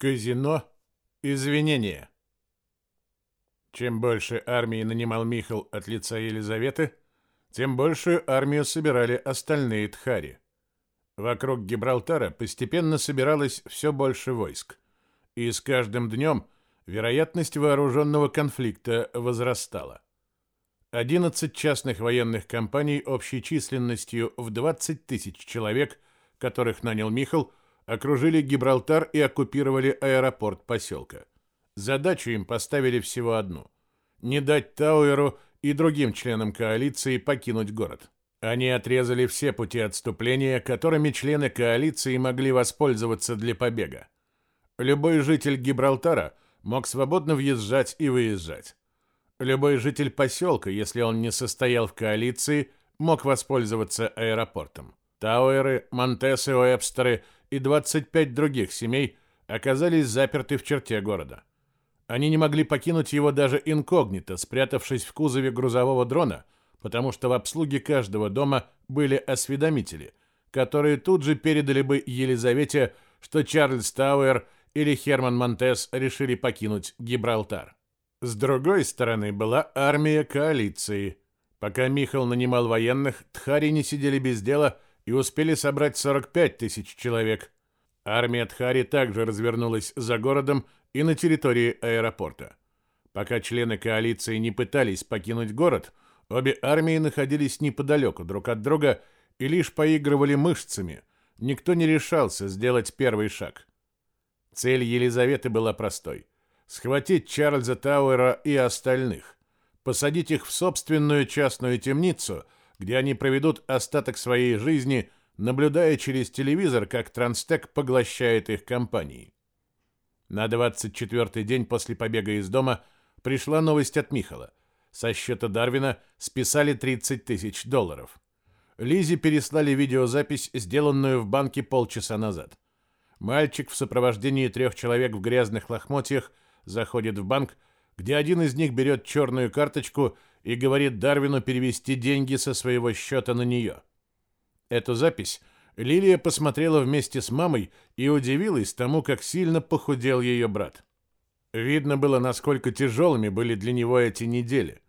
Казино. Извинения. Чем больше армии нанимал Михал от лица Елизаветы, тем большую армию собирали остальные тхари. Вокруг Гибралтара постепенно собиралось все больше войск, и с каждым днем вероятность вооруженного конфликта возрастала. 11 частных военных компаний общей численностью в 20 тысяч человек, которых нанял Михал, окружили Гибралтар и оккупировали аэропорт поселка. Задачу им поставили всего одну – не дать Тауэру и другим членам коалиции покинуть город. Они отрезали все пути отступления, которыми члены коалиции могли воспользоваться для побега. Любой житель Гибралтара мог свободно въезжать и выезжать. Любой житель поселка, если он не состоял в коалиции, мог воспользоваться аэропортом. Тауэры, Монтесы, Уэбстеры и 25 других семей оказались заперты в черте города. Они не могли покинуть его даже инкогнито, спрятавшись в кузове грузового дрона, потому что в обслуге каждого дома были осведомители, которые тут же передали бы Елизавете, что Чарльз Тауэр или Херман Монтес решили покинуть Гибралтар. С другой стороны была армия коалиции. Пока Михал нанимал военных, тхари не сидели без дела – и успели собрать 45 тысяч человек. Армия Тхари также развернулась за городом и на территории аэропорта. Пока члены коалиции не пытались покинуть город, обе армии находились неподалеку друг от друга и лишь поигрывали мышцами. Никто не решался сделать первый шаг. Цель Елизаветы была простой – схватить Чарльза Тауэра и остальных, посадить их в собственную частную темницу – где они проведут остаток своей жизни, наблюдая через телевизор, как Транстек поглощает их компании. На 24-й день после побега из дома пришла новость от Михала. Со счета Дарвина списали 30 тысяч долларов. Лизе переслали видеозапись, сделанную в банке полчаса назад. Мальчик в сопровождении трех человек в грязных лохмотьях заходит в банк, где один из них берет черную карточку и говорит Дарвину перевести деньги со своего счета на нее. Эту запись Лилия посмотрела вместе с мамой и удивилась тому, как сильно похудел ее брат. Видно было, насколько тяжелыми были для него эти недели.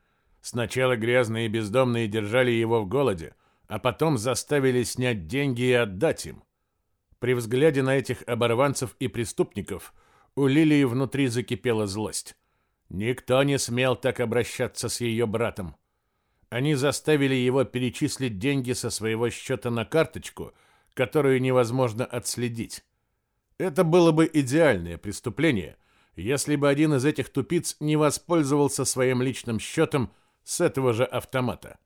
Сначала грязные и бездомные держали его в голоде, а потом заставили снять деньги и отдать им. При взгляде на этих оборванцев и преступников у Лилии внутри закипела злость. Никто не смел так обращаться с ее братом. Они заставили его перечислить деньги со своего счета на карточку, которую невозможно отследить. Это было бы идеальное преступление, если бы один из этих тупиц не воспользовался своим личным счетом с этого же автомата.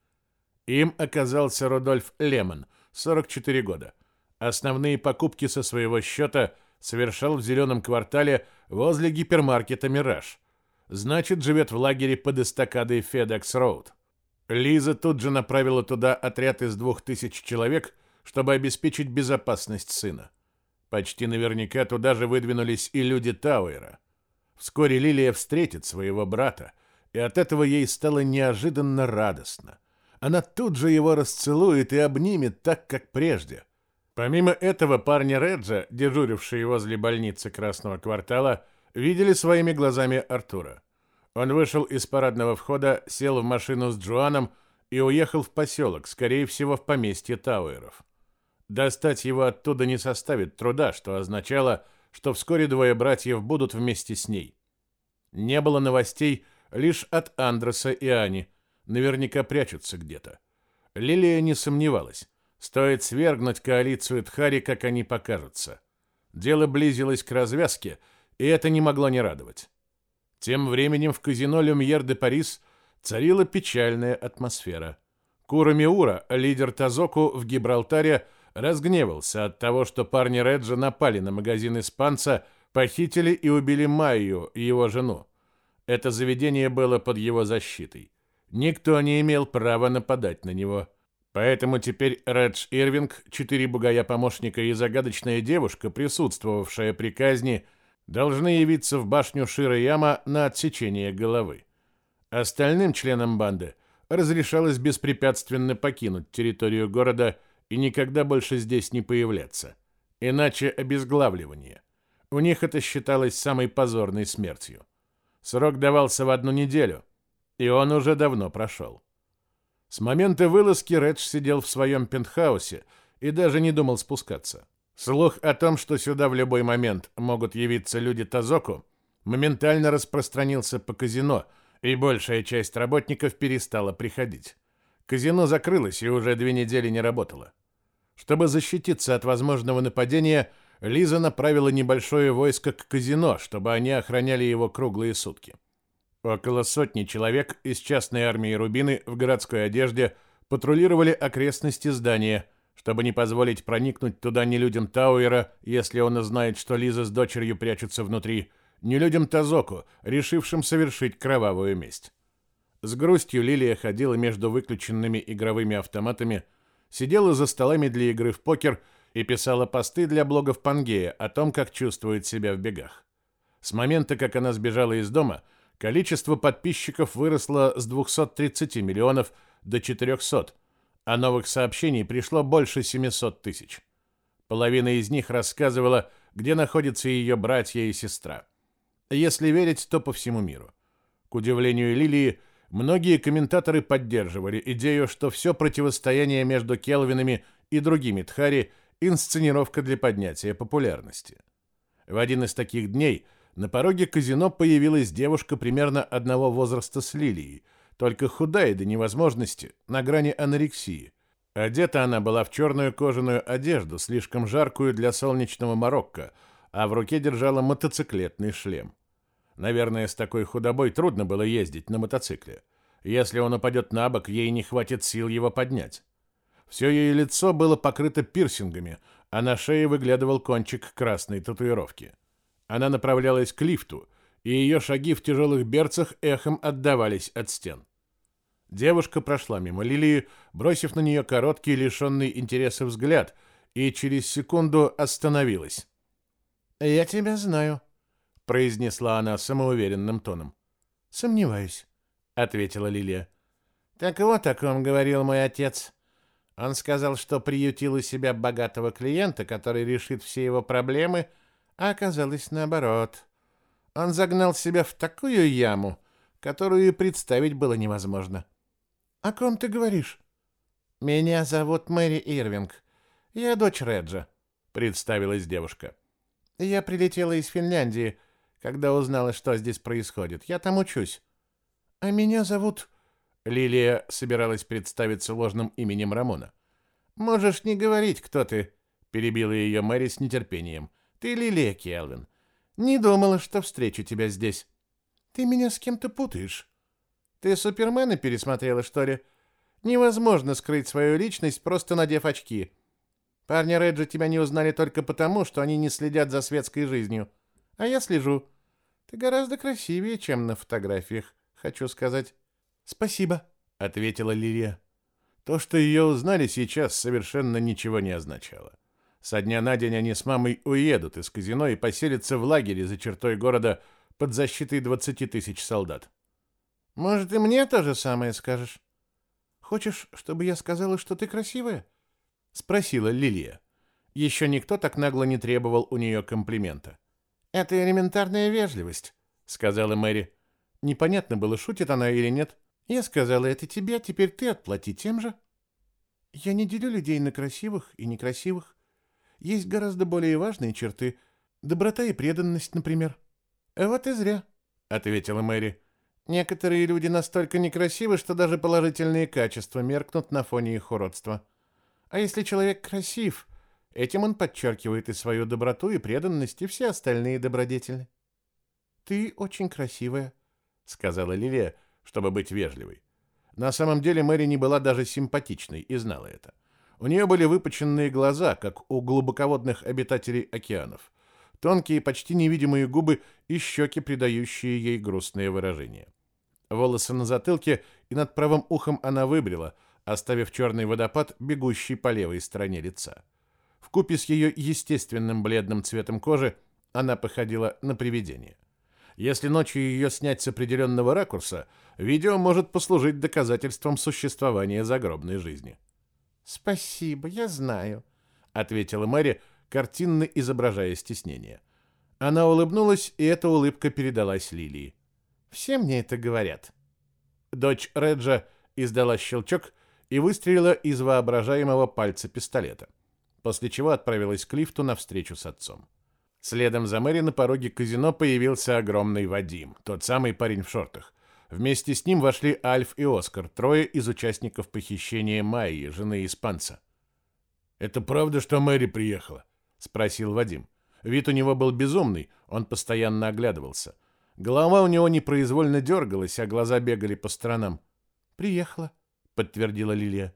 Им оказался Рудольф Лемон, 44 года. Основные покупки со своего счета совершал в зеленом квартале возле гипермаркета «Мираж», Значит, живет в лагере под эстакадой FedEx Road. Лиза тут же направила туда отряд из двух тысяч человек, чтобы обеспечить безопасность сына. Почти наверняка туда же выдвинулись и люди Тауэра. Вскоре Лилия встретит своего брата, и от этого ей стало неожиданно радостно. Она тут же его расцелует и обнимет так, как прежде. Помимо этого, парни Реджа, дежурившие возле больницы Красного квартала, видели своими глазами Артура. Он вышел из парадного входа, сел в машину с Джоаном и уехал в поселок, скорее всего, в поместье Тауэров. Достать его оттуда не составит труда, что означало, что вскоре двое братьев будут вместе с ней. Не было новостей лишь от Андреса и Ани, наверняка прячутся где-то. Лилия не сомневалась. Стоит свергнуть коалицию Тхари, как они покажутся. Дело близилось к развязке — и это не могло не радовать. Тем временем в казино «Люмьер де Парис» царила печальная атмосфера. Кура Миура, лидер Тазоку в Гибралтаре, разгневался от того, что парни Реджа напали на магазин испанца, похитили и убили Майю, его жену. Это заведение было под его защитой. Никто не имел права нападать на него. Поэтому теперь Редж Ирвинг, четыре бугая-помощника и загадочная девушка, присутствовавшая при казни, должны явиться в башню Шираяма на отсечение головы. Остальным членам банды разрешалось беспрепятственно покинуть территорию города и никогда больше здесь не появляться. Иначе обезглавливание. У них это считалось самой позорной смертью. Срок давался в одну неделю, и он уже давно прошел. С момента вылазки Редж сидел в своем пентхаусе и даже не думал спускаться. Слух о том, что сюда в любой момент могут явиться люди Тазоку, моментально распространился по казино, и большая часть работников перестала приходить. Казино закрылось и уже две недели не работало. Чтобы защититься от возможного нападения, Лиза направила небольшое войско к казино, чтобы они охраняли его круглые сутки. Около сотни человек из частной армии Рубины в городской одежде патрулировали окрестности здания, чтобы не позволить проникнуть туда ни людям Тауэра, если он узнает, что Лиза с дочерью прячутся внутри, ни людям Тазоку, решившим совершить кровавую месть. С грустью Лилия ходила между выключенными игровыми автоматами, сидела за столами для игры в покер и писала посты для блогов Пангея о том, как чувствует себя в бегах. С момента, как она сбежала из дома, количество подписчиков выросло с 230 миллионов до 400, а новых сообщений пришло больше 700 тысяч. Половина из них рассказывала, где находятся ее братья и сестра. Если верить, то по всему миру. К удивлению Лилии, многие комментаторы поддерживали идею, что все противостояние между Келвинами и другими Тхари – инсценировка для поднятия популярности. В один из таких дней на пороге казино появилась девушка примерно одного возраста с Лилией, только худая до невозможности, на грани анорексии. Одета она была в черную кожаную одежду, слишком жаркую для солнечного Марокко, а в руке держала мотоциклетный шлем. Наверное, с такой худобой трудно было ездить на мотоцикле. Если он упадет на бок, ей не хватит сил его поднять. Все ее лицо было покрыто пирсингами, а на шее выглядывал кончик красной татуировки. Она направлялась к лифту, и ее шаги в тяжелых берцах эхом отдавались от стен. Девушка прошла мимо Лилии, бросив на нее короткий, лишенный интереса взгляд, и через секунду остановилась. «Я тебя знаю», — произнесла она самоуверенным тоном. «Сомневаюсь», — ответила Лилия. «Так вот о ком говорил мой отец», он сказал, что приютил у себя богатого клиента, который решит все его проблемы, а оказалось наоборот. Он загнал себя в такую яму, которую и представить было невозможно. «О ком ты говоришь?» «Меня зовут Мэри Ирвинг. Я дочь Реджа», — представилась девушка. «Я прилетела из Финляндии, когда узнала, что здесь происходит. Я там учусь». «А меня зовут Лилия собиралась представиться ложным именем Рамона. «Можешь не говорить, кто ты», — перебила ее Мэри с нетерпением. «Ты Лилия Келвин. Не думала, что встречу тебя здесь». «Ты меня с кем-то путаешь». «Ты Супермена пересмотрела, что ли?» «Невозможно скрыть свою личность, просто надев очки. Парни Реджи тебя не узнали только потому, что они не следят за светской жизнью. А я слежу. Ты гораздо красивее, чем на фотографиях, хочу сказать». «Спасибо», — ответила Лилия. То, что ее узнали сейчас, совершенно ничего не означало. Со дня на день они с мамой уедут из казино и поселятся в лагере за чертой города под защитой 20 тысяч солдат. «Может, и мне то же самое скажешь?» «Хочешь, чтобы я сказала, что ты красивая?» — спросила Лилия. Еще никто так нагло не требовал у нее комплимента. «Это элементарная вежливость», — сказала Мэри. Непонятно было, шутит она или нет. Я сказала это тебе, теперь ты отплати тем же. Я не делю людей на красивых и некрасивых. Есть гораздо более важные черты. Доброта и преданность, например. Вот и зря, — ответила Мэри. Некоторые люди настолько некрасивы, что даже положительные качества меркнут на фоне их уродства. А если человек красив, этим он подчеркивает и свою доброту, и преданность, и все остальные добродетели. «Ты очень красивая», — сказала Лилия, чтобы быть вежливой. На самом деле Мэри не была даже симпатичной и знала это. У нее были выпученные глаза, как у глубоководных обитателей океанов, тонкие, почти невидимые губы и щеки, придающие ей грустное выражение. Волосы на затылке и над правым ухом она выбрила, оставив черный водопад, бегущий по левой стороне лица. В купе с ее естественным бледным цветом кожи она походила на привидение. Если ночью ее снять с определенного ракурса, видео может послужить доказательством существования загробной жизни. «Спасибо, я знаю», — ответила Мэри, картинно изображая стеснение. Она улыбнулась, и эта улыбка передалась Лилии. «Все мне это говорят». Дочь Реджа издала щелчок и выстрелила из воображаемого пальца пистолета, после чего отправилась к лифту навстречу с отцом. Следом за Мэри на пороге казино появился огромный Вадим, тот самый парень в шортах. Вместе с ним вошли Альф и Оскар, трое из участников похищения Майи, жены испанца. «Это правда, что Мэри приехала?» — спросил Вадим. Вид у него был безумный, он постоянно оглядывался. Голова у него непроизвольно дергалась, а глаза бегали по сторонам. «Приехала», — подтвердила Лилия.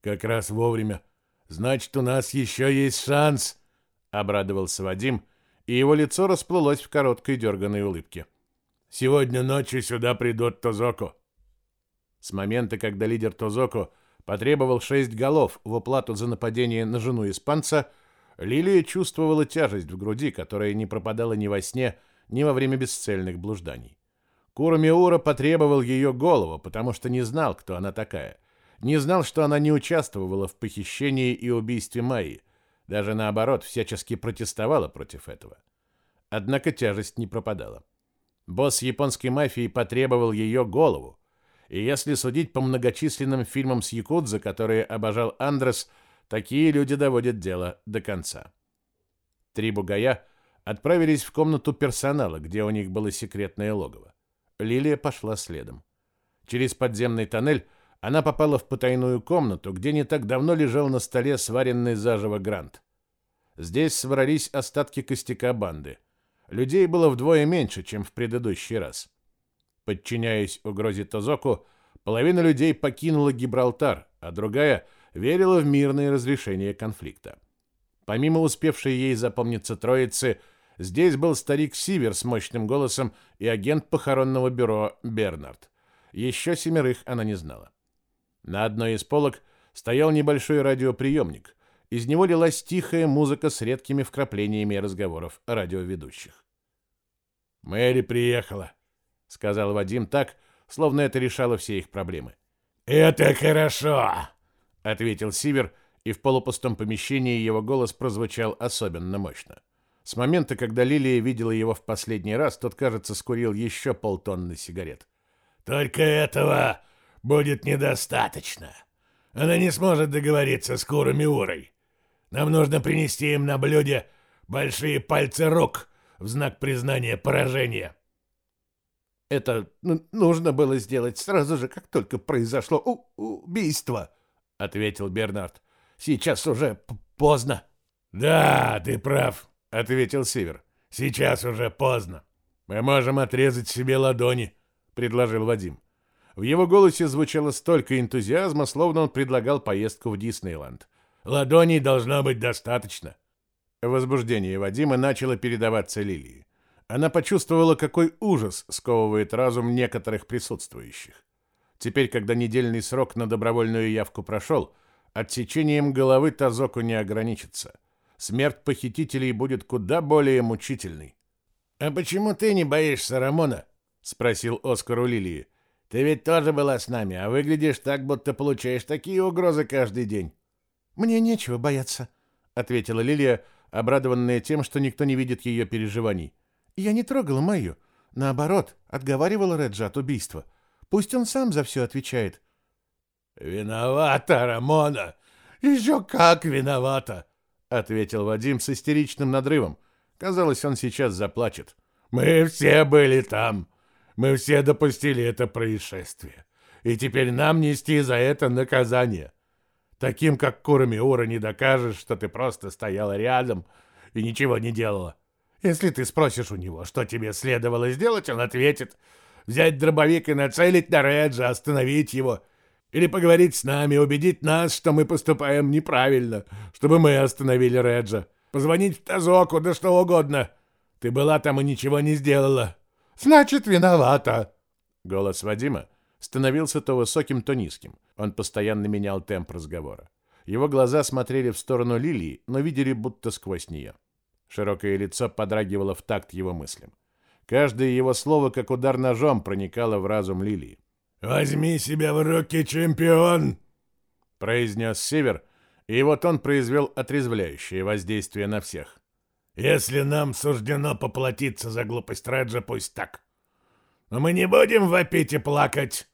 «Как раз вовремя. Значит, у нас еще есть шанс», — обрадовался Вадим, и его лицо расплылось в короткой дерганной улыбке. «Сегодня ночью сюда придут Тозоко». С момента, когда лидер Тозоко потребовал шесть голов в уплату за нападение на жену испанца, Лилия чувствовала тяжесть в груди, которая не пропадала ни во сне, ни во время бесцельных блужданий. Курамиура потребовал ее голову, потому что не знал, кто она такая. Не знал, что она не участвовала в похищении и убийстве Майи. Даже наоборот, всячески протестовала против этого. Однако тяжесть не пропадала. Босс японской мафии потребовал ее голову. И если судить по многочисленным фильмам с Якудза, которые обожал Андрес, такие люди доводят дело до конца. Три бугая отправились в комнату персонала, где у них было секретное логово. Лилия пошла следом. Через подземный тоннель она попала в потайную комнату, где не так давно лежал на столе сваренный заживо грант. Здесь сварились остатки костяка банды. Людей было вдвое меньше, чем в предыдущий раз. Подчиняясь угрозе Тозоку, половина людей покинула Гибралтар, а другая верила в мирное разрешение конфликта. Помимо успевшей ей запомниться троицы – Здесь был старик Сивер с мощным голосом и агент похоронного бюро Бернард. Еще семерых она не знала. На одной из полок стоял небольшой радиоприемник. Из него лилась тихая музыка с редкими вкраплениями разговоров радиоведущих. «Мэри приехала», — сказал Вадим так, словно это решало все их проблемы. «Это хорошо», — ответил Сивер, и в полупустом помещении его голос прозвучал особенно мощно. С момента, когда Лилия видела его в последний раз, тот, кажется, скурил еще полтонны сигарет. «Только этого будет недостаточно. Она не сможет договориться с Курами Урой. Нам нужно принести им на блюде большие пальцы рук в знак признания поражения». «Это нужно было сделать сразу же, как только произошло убийство», — ответил Бернард. «Сейчас уже поздно». «Да, ты прав», — ответил Север. «Сейчас уже поздно. Мы можем отрезать себе ладони», — предложил Вадим. В его голосе звучало столько энтузиазма, словно он предлагал поездку в Диснейленд. «Ладоней должно быть достаточно». Возбуждение Вадима начало передаваться Лилии. Она почувствовала, какой ужас сковывает разум некоторых присутствующих. Теперь, когда недельный срок на добровольную явку прошел, отсечением головы Тазоку не ограничится — смерть похитителей будет куда более мучительной. «А почему ты не боишься Рамона?» — спросил Оскар у Лилии. «Ты ведь тоже была с нами, а выглядишь так, будто получаешь такие угрозы каждый день». «Мне нечего бояться», — ответила Лилия, обрадованная тем, что никто не видит ее переживаний. «Я не трогала Майю. Наоборот, отговаривала Реджа от убийства. Пусть он сам за все отвечает». «Виновата, Рамона! Еще как виновата!» — ответил Вадим с истеричным надрывом. Казалось, он сейчас заплачет. «Мы все были там. Мы все допустили это происшествие. И теперь нам нести за это наказание. Таким, как Курами Ура, не докажешь, что ты просто стояла рядом и ничего не делала. Если ты спросишь у него, что тебе следовало сделать, он ответит. Взять дробовик и нацелить на Реджа, остановить его — или поговорить с нами, убедить нас, что мы поступаем неправильно, чтобы мы остановили Реджа. Позвонить в Тазоку, да что угодно. Ты была там и ничего не сделала. Значит, виновата. Голос Вадима становился то высоким, то низким. Он постоянно менял темп разговора. Его глаза смотрели в сторону Лилии, но видели будто сквозь нее. Широкое лицо подрагивало в такт его мыслям. Каждое его слово, как удар ножом, проникало в разум Лилии. «Возьми себя в руки, чемпион!» произнес Север, и вот он произвел отрезвляющее воздействие на всех. Если нам суждено поплатиться за глупость Реджа, пусть так. Но мы не будем вопить и плакать.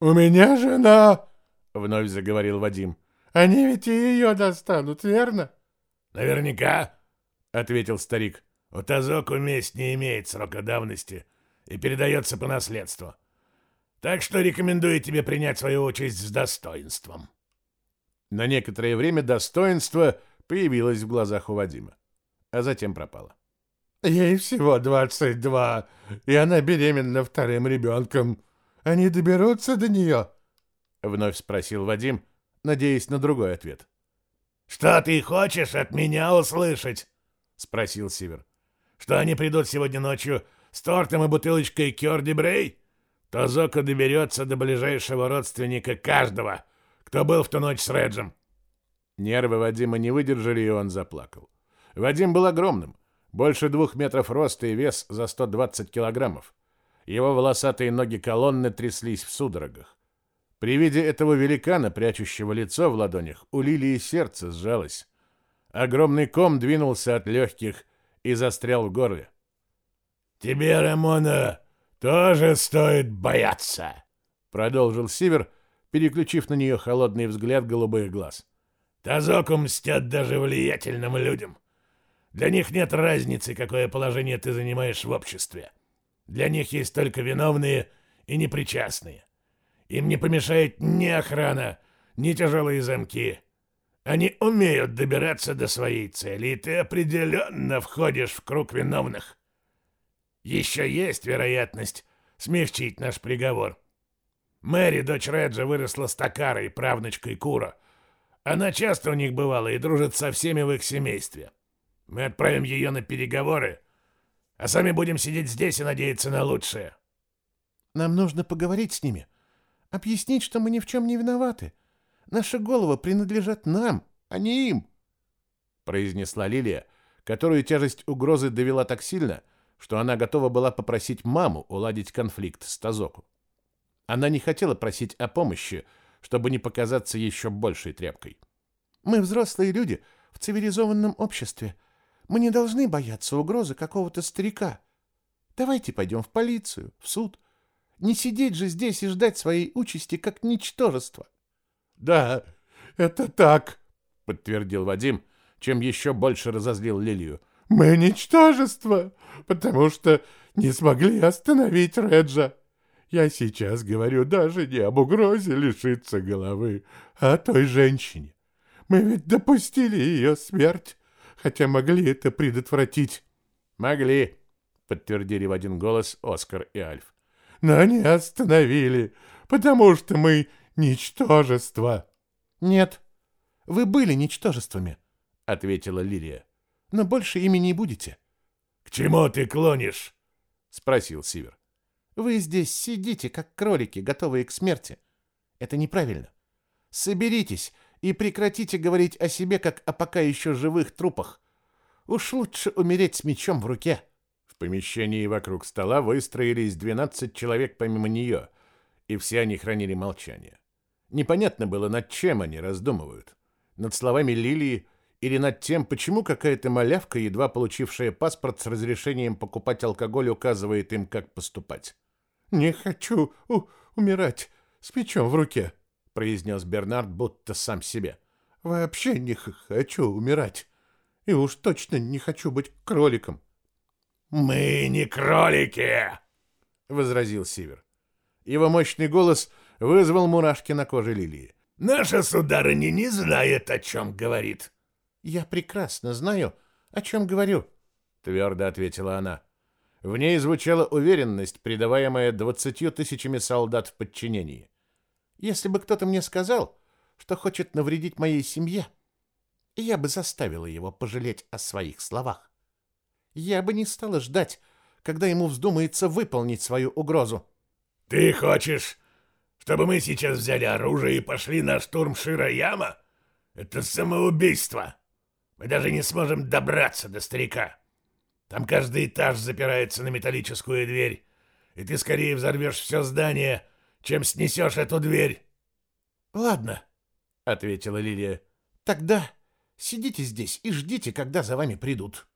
«У меня жена!» — вновь заговорил Вадим. «Они ведь и ее достанут, верно?» «Наверняка», — ответил старик. «У Тазоку месть не имеет срока давности и передается по наследству. Так что рекомендую тебе принять свою участь с достоинством». На некоторое время достоинство появилось в глазах у Вадима, а затем пропало. «Ей всего двадцать два, и она беременна вторым ребенком. Они доберутся до нее?» — вновь спросил Вадим, надеясь на другой ответ. «Что ты хочешь от меня услышать?» — спросил Сивер. «Что они придут сегодня ночью с тортом и бутылочкой Кёрди Брей? Тазока доберется до ближайшего родственника каждого, кто был в ту ночь с Реджем». Нервы Вадима не выдержали, и он заплакал. Вадим был огромным, больше двух метров роста и вес за 120 килограммов. Его волосатые ноги колонны тряслись в судорогах. При виде этого великана, прячущего лицо в ладонях, у Лилии сердце сжалось. Огромный ком двинулся от легких и застрял в горле. «Тебе, Рамона, тоже стоит бояться!» Продолжил Сивер, переключив на нее холодный взгляд голубых глаз. «Тазоку мстят даже влиятельным людям. Для них нет разницы, какое положение ты занимаешь в обществе. Для них есть только виновные и непричастные. Им не помешает ни охрана, ни тяжелые замки. Они умеют добираться до своей цели, и ты определенно входишь в круг виновных. Еще есть вероятность смягчить наш приговор. Мэри, дочь Реджа, выросла с Такарой, правнучкой Кура. Она часто у них бывала и дружит со всеми в их семействе. Мы отправим ее на переговоры, а сами будем сидеть здесь и надеяться на лучшее. Нам нужно поговорить с ними, объяснить, что мы ни в чем не виноваты. Наши головы принадлежат нам, а не им, — произнесла Лилия, которую тяжесть угрозы довела так сильно, что она готова была попросить маму уладить конфликт с Тазоку. Она не хотела просить о помощи, чтобы не показаться еще большей тряпкой. «Мы взрослые люди в цивилизованном обществе. Мы не должны бояться угрозы какого-то старика. Давайте пойдем в полицию, в суд. Не сидеть же здесь и ждать своей участи как ничтожество». «Да, это так», — подтвердил Вадим, чем еще больше разозлил Лилию. Мы ничтожество, потому что не смогли остановить Реджа. Я сейчас говорю даже не об угрозе лишиться головы, а о той женщине. Мы ведь допустили ее смерть, хотя могли это предотвратить. Могли, подтвердили в один голос Оскар и Альф. Но не остановили, потому что мы ничтожество. Нет, вы были ничтожествами, ответила Лилия но больше ими не будете. — К чему ты клонишь? — спросил Сивер. — Вы здесь сидите, как кролики, готовые к смерти. Это неправильно. Соберитесь и прекратите говорить о себе, как о пока еще живых трупах. Уж лучше умереть с мечом в руке. В помещении вокруг стола выстроились 12 человек помимо нее, и все они хранили молчание. Непонятно было, над чем они раздумывают. Над словами Лилии или над тем, почему какая-то малявка, едва получившая паспорт с разрешением покупать алкоголь, указывает им, как поступать. «Не хочу умирать с мечом в руке», — произнес Бернард, будто сам себе. «Вообще не хочу умирать. И уж точно не хочу быть кроликом». «Мы не кролики!» — возразил Сивер. Его мощный голос вызвал мурашки на коже Лилии. «Наша сударыня не знает, о чем говорит». «Я прекрасно знаю, о чем говорю», — твердо ответила она. В ней звучала уверенность, придаваемая двадцатью тысячами солдат в подчинении. «Если бы кто-то мне сказал, что хочет навредить моей семье, я бы заставила его пожалеть о своих словах. Я бы не стала ждать, когда ему вздумается выполнить свою угрозу». «Ты хочешь, чтобы мы сейчас взяли оружие и пошли на штурм Широяма? Это самоубийство!» Мы даже не сможем добраться до старика. Там каждый этаж запирается на металлическую дверь, и ты скорее взорвешь все здание, чем снесешь эту дверь. — Ладно, — ответила Лилия. — Тогда сидите здесь и ждите, когда за вами придут.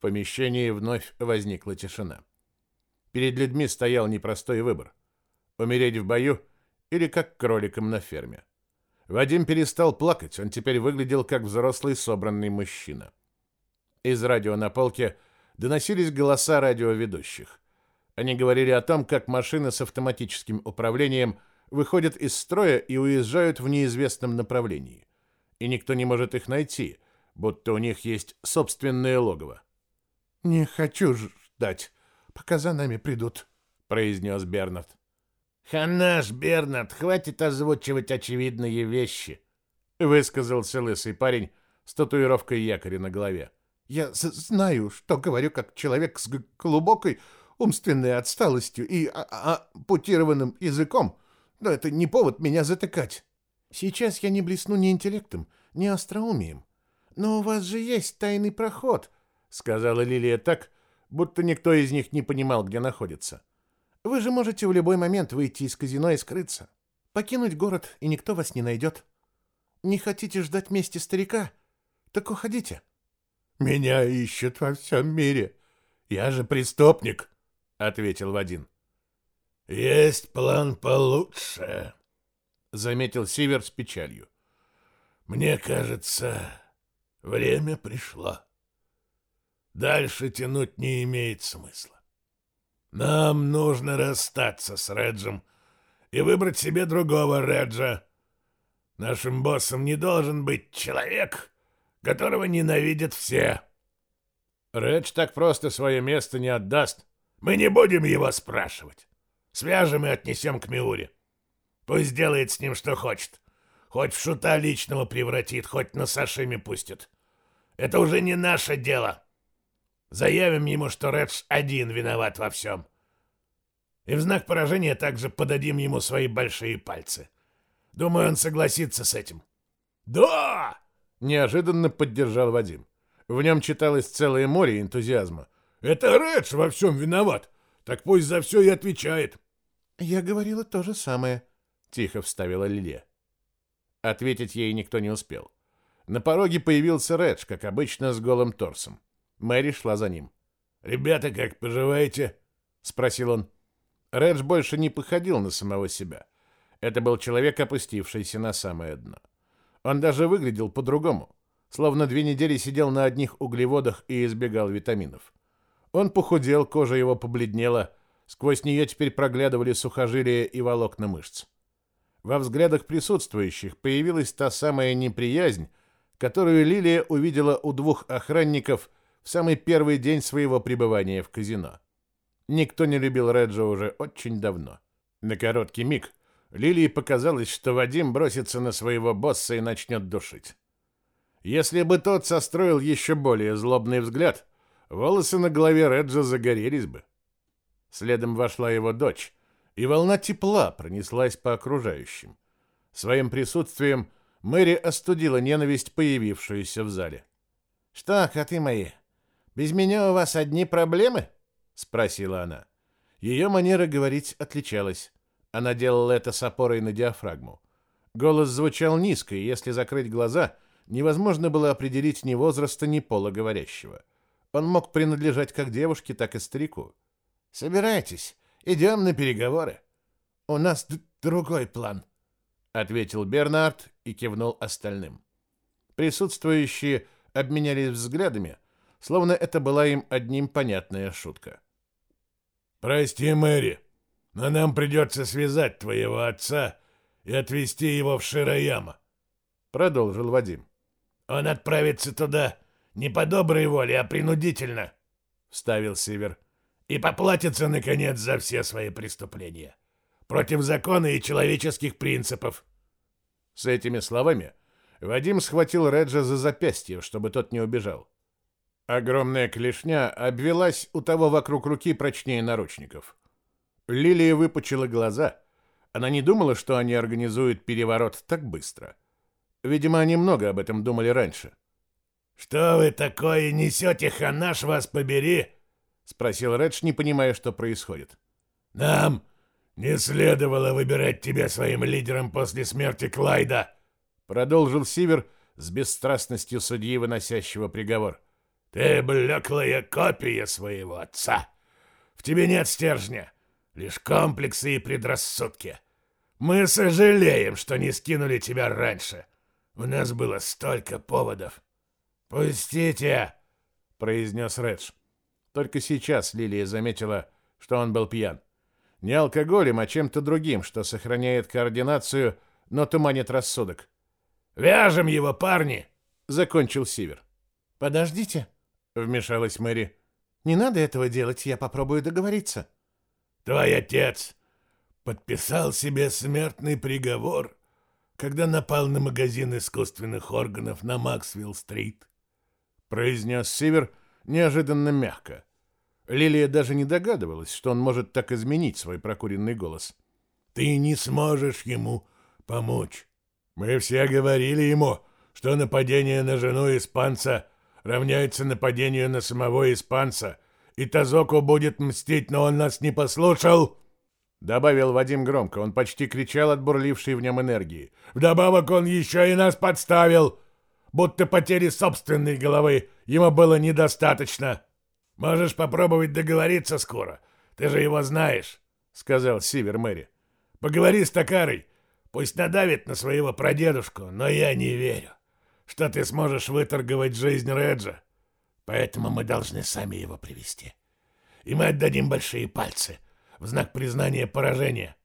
помещении вновь возникла тишина. Перед людьми стоял непростой выбор — умереть в бою или как кроликом на ферме. Вадим перестал плакать, он теперь выглядел как взрослый собранный мужчина. Из радио на полке доносились голоса радиоведущих. Они говорили о том, как машины с автоматическим управлением выходят из строя и уезжают в неизвестном направлении. И никто не может их найти, будто у них есть собственное логово. «Не хочу ждать, пока за нами придут», — произнес Бернард. «Ханаш, Бернард, хватит озвучивать очевидные вещи», — высказался лысый парень с татуировкой якоря на голове. «Я знаю, что говорю как человек с глубокой умственной отсталостью и а, а ампутированным языком, но это не повод меня затыкать. Сейчас я не блесну ни интеллектом, ни остроумием. Но у вас же есть тайный проход, — сказала Лилия так, будто никто из них не понимал, где находится. Вы же можете в любой момент выйти из казино и скрыться. Покинуть город, и никто вас не найдет. Не хотите ждать мести старика? Так уходите. Меня ищут во всем мире. Я же преступник, — ответил Вадин. Есть план получше, — заметил Сивер с печалью. Мне кажется, время пришло. Дальше тянуть не имеет смысла. Нам нужно расстаться с Реджем и выбрать себе другого Реджа. Нашим боссом не должен быть человек, которого ненавидят все. Редж так просто свое место не отдаст. Мы не будем его спрашивать. Свяжем и отнесем к Миуре. Пусть делает с ним, что хочет. Хоть в шута личного превратит, хоть на сашими пустит. Это уже не наше дело. Заявим ему, что Редж один виноват во всем. И в знак поражения также подадим ему свои большие пальцы. Думаю, он согласится с этим. «Да!» — неожиданно поддержал Вадим. В нем читалось целое море энтузиазма. «Это Редж во всем виноват. Так пусть за все и отвечает». «Я говорила то же самое», — тихо вставила Лилия. Ответить ей никто не успел. На пороге появился Редж, как обычно, с голым торсом. Мэри шла за ним. «Ребята, как поживаете?» — спросил он. Редж больше не походил на самого себя. Это был человек, опустившийся на самое дно. Он даже выглядел по-другому, словно две недели сидел на одних углеводах и избегал витаминов. Он похудел, кожа его побледнела, сквозь нее теперь проглядывали сухожилия и волокна мышц. Во взглядах присутствующих появилась та самая неприязнь, которую Лилия увидела у двух охранников – в самый первый день своего пребывания в казино. Никто не любил Реджа уже очень давно. На короткий миг Лилии показалось, что Вадим бросится на своего босса и начнет душить. Если бы тот состроил еще более злобный взгляд, волосы на голове Реджа загорелись бы. Следом вошла его дочь, и волна тепла пронеслась по окружающим. Своим присутствием Мэри остудила ненависть, появившуюся в зале. «Что, коты мои, без меня у вас одни проблемы?» — спросила она. Ее манера говорить отличалась. Она делала это с опорой на диафрагму. Голос звучал низко, и если закрыть глаза, невозможно было определить ни возраста, ни пола говорящего. Он мог принадлежать как девушке, так и старику. «Собирайтесь, идем на переговоры. У нас другой план», — ответил Бернард и кивнул остальным. Присутствующие обменялись взглядами, словно это была им одним понятная шутка. «Прости, Мэри, но нам придется связать твоего отца и отвезти его в Широяма», — продолжил Вадим. «Он отправится туда не по доброй воле, а принудительно», — вставил Сивер, «и поплатится, наконец, за все свои преступления. Против закона и человеческих принципов». С этими словами Вадим схватил Реджа за запястье, чтобы тот не убежал. Огромная клешня обвелась у того вокруг руки прочнее наручников. Лилия выпучила глаза. Она не думала, что они организуют переворот так быстро. Видимо, они много об этом думали раньше. «Что вы такое несете, ханаш вас побери?» — спросил Редж, не понимая, что происходит. «Нам не следовало выбирать тебя своим лидером после смерти Клайда», — продолжил Сивер с бесстрастностью судьи, выносящего приговор. Ты блеклая копия своего отца. В тебе нет стержня, лишь комплексы и предрассудки. Мы сожалеем, что не скинули тебя раньше. У нас было столько поводов. «Пустите!» — произнес Редж. Только сейчас Лилия заметила, что он был пьян. Не алкоголем, а чем-то другим, что сохраняет координацию, но туманит рассудок. «Вяжем его, парни!» — закончил Сивер. «Подождите!» — вмешалась Мэри. «Не надо этого делать, я попробую договориться». «Твой отец подписал себе смертный приговор, когда напал на магазин искусственных органов на Максвилл-стрит», — произнес Сивер неожиданно мягко. Лилия даже не догадывалась, что он может так изменить свой прокуренный голос. «Ты не сможешь ему помочь. Мы все говорили ему, что нападение на жену испанца равняется нападению на самого испанца, и Тазоку будет мстить, но он нас не послушал!» Добавил Вадим громко, он почти кричал от бурлившей в нем энергии. «Вдобавок он еще и нас подставил! Будто потери собственной головы ему было недостаточно!» Можешь попробовать договориться скоро. Ты же его знаешь, сказал Сивер Мэри. Поговори с Токарой. Пусть надавит на своего прадедушку, но я не верю, что ты сможешь выторговать жизнь Реджа. Поэтому мы должны сами его привести. И мы отдадим большие пальцы в знак признания поражения.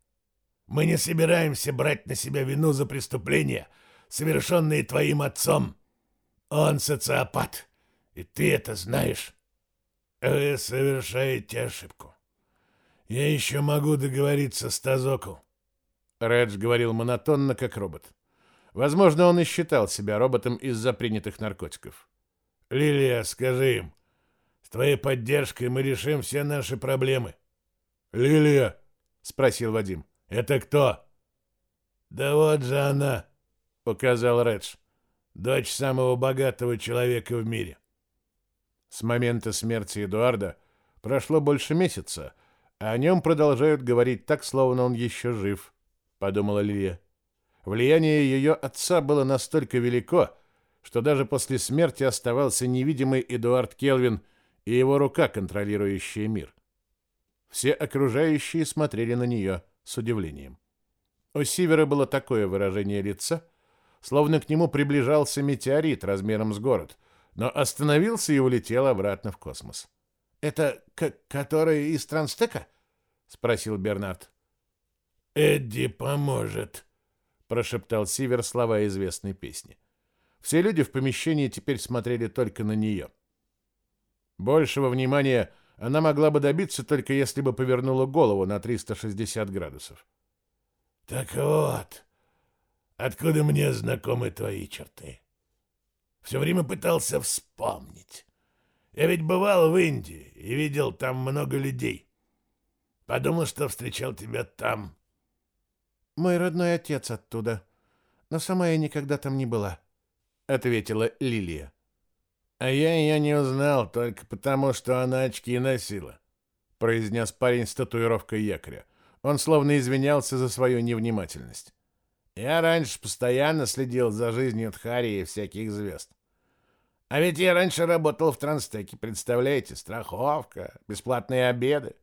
Мы не собираемся брать на себя вину за преступления, совершенные твоим отцом. Он социопат, и ты это знаешь. Вы совершаете ошибку. Я еще могу договориться с Тазоку. Редж говорил монотонно, как робот. Возможно, он и считал себя роботом из-за принятых наркотиков. «Лилия, скажи им, с твоей поддержкой мы решим все наши проблемы». «Лилия?» — спросил Вадим. «Это кто?» «Да вот же она», — указал Редж. «Дочь самого богатого человека в мире». С момента смерти Эдуарда прошло больше месяца, а о нем продолжают говорить так, словно он еще жив, — подумала Лилия. Влияние ее отца было настолько велико, что даже после смерти оставался невидимый Эдуард Келвин и его рука, контролирующая мир. Все окружающие смотрели на нее с удивлением. У Сивера было такое выражение лица, словно к нему приближался метеорит размером с город — но остановился и улетел обратно в космос. «Это который из Транстека?» — спросил Бернард. «Эдди поможет», — прошептал Сивер слова известной песни. Все люди в помещении теперь смотрели только на нее. Большего внимания она могла бы добиться, только если бы повернула голову на 360 градусов. «Так вот, откуда мне знакомы твои черты?» Все время пытался вспомнить. Я ведь бывал в Индии и видел там много людей. Подумал, что встречал тебя там. Мой родной отец оттуда, но сама я никогда там не была, — ответила Лилия. А я ее не узнал только потому, что она очки носила, — произнес парень с татуировкой якоря. Он словно извинялся за свою невнимательность. Я раньше постоянно следил за жизнью Тхари и всяких звезд. А ведь я раньше работал в Транстеке, представляете? Страховка, бесплатные обеды.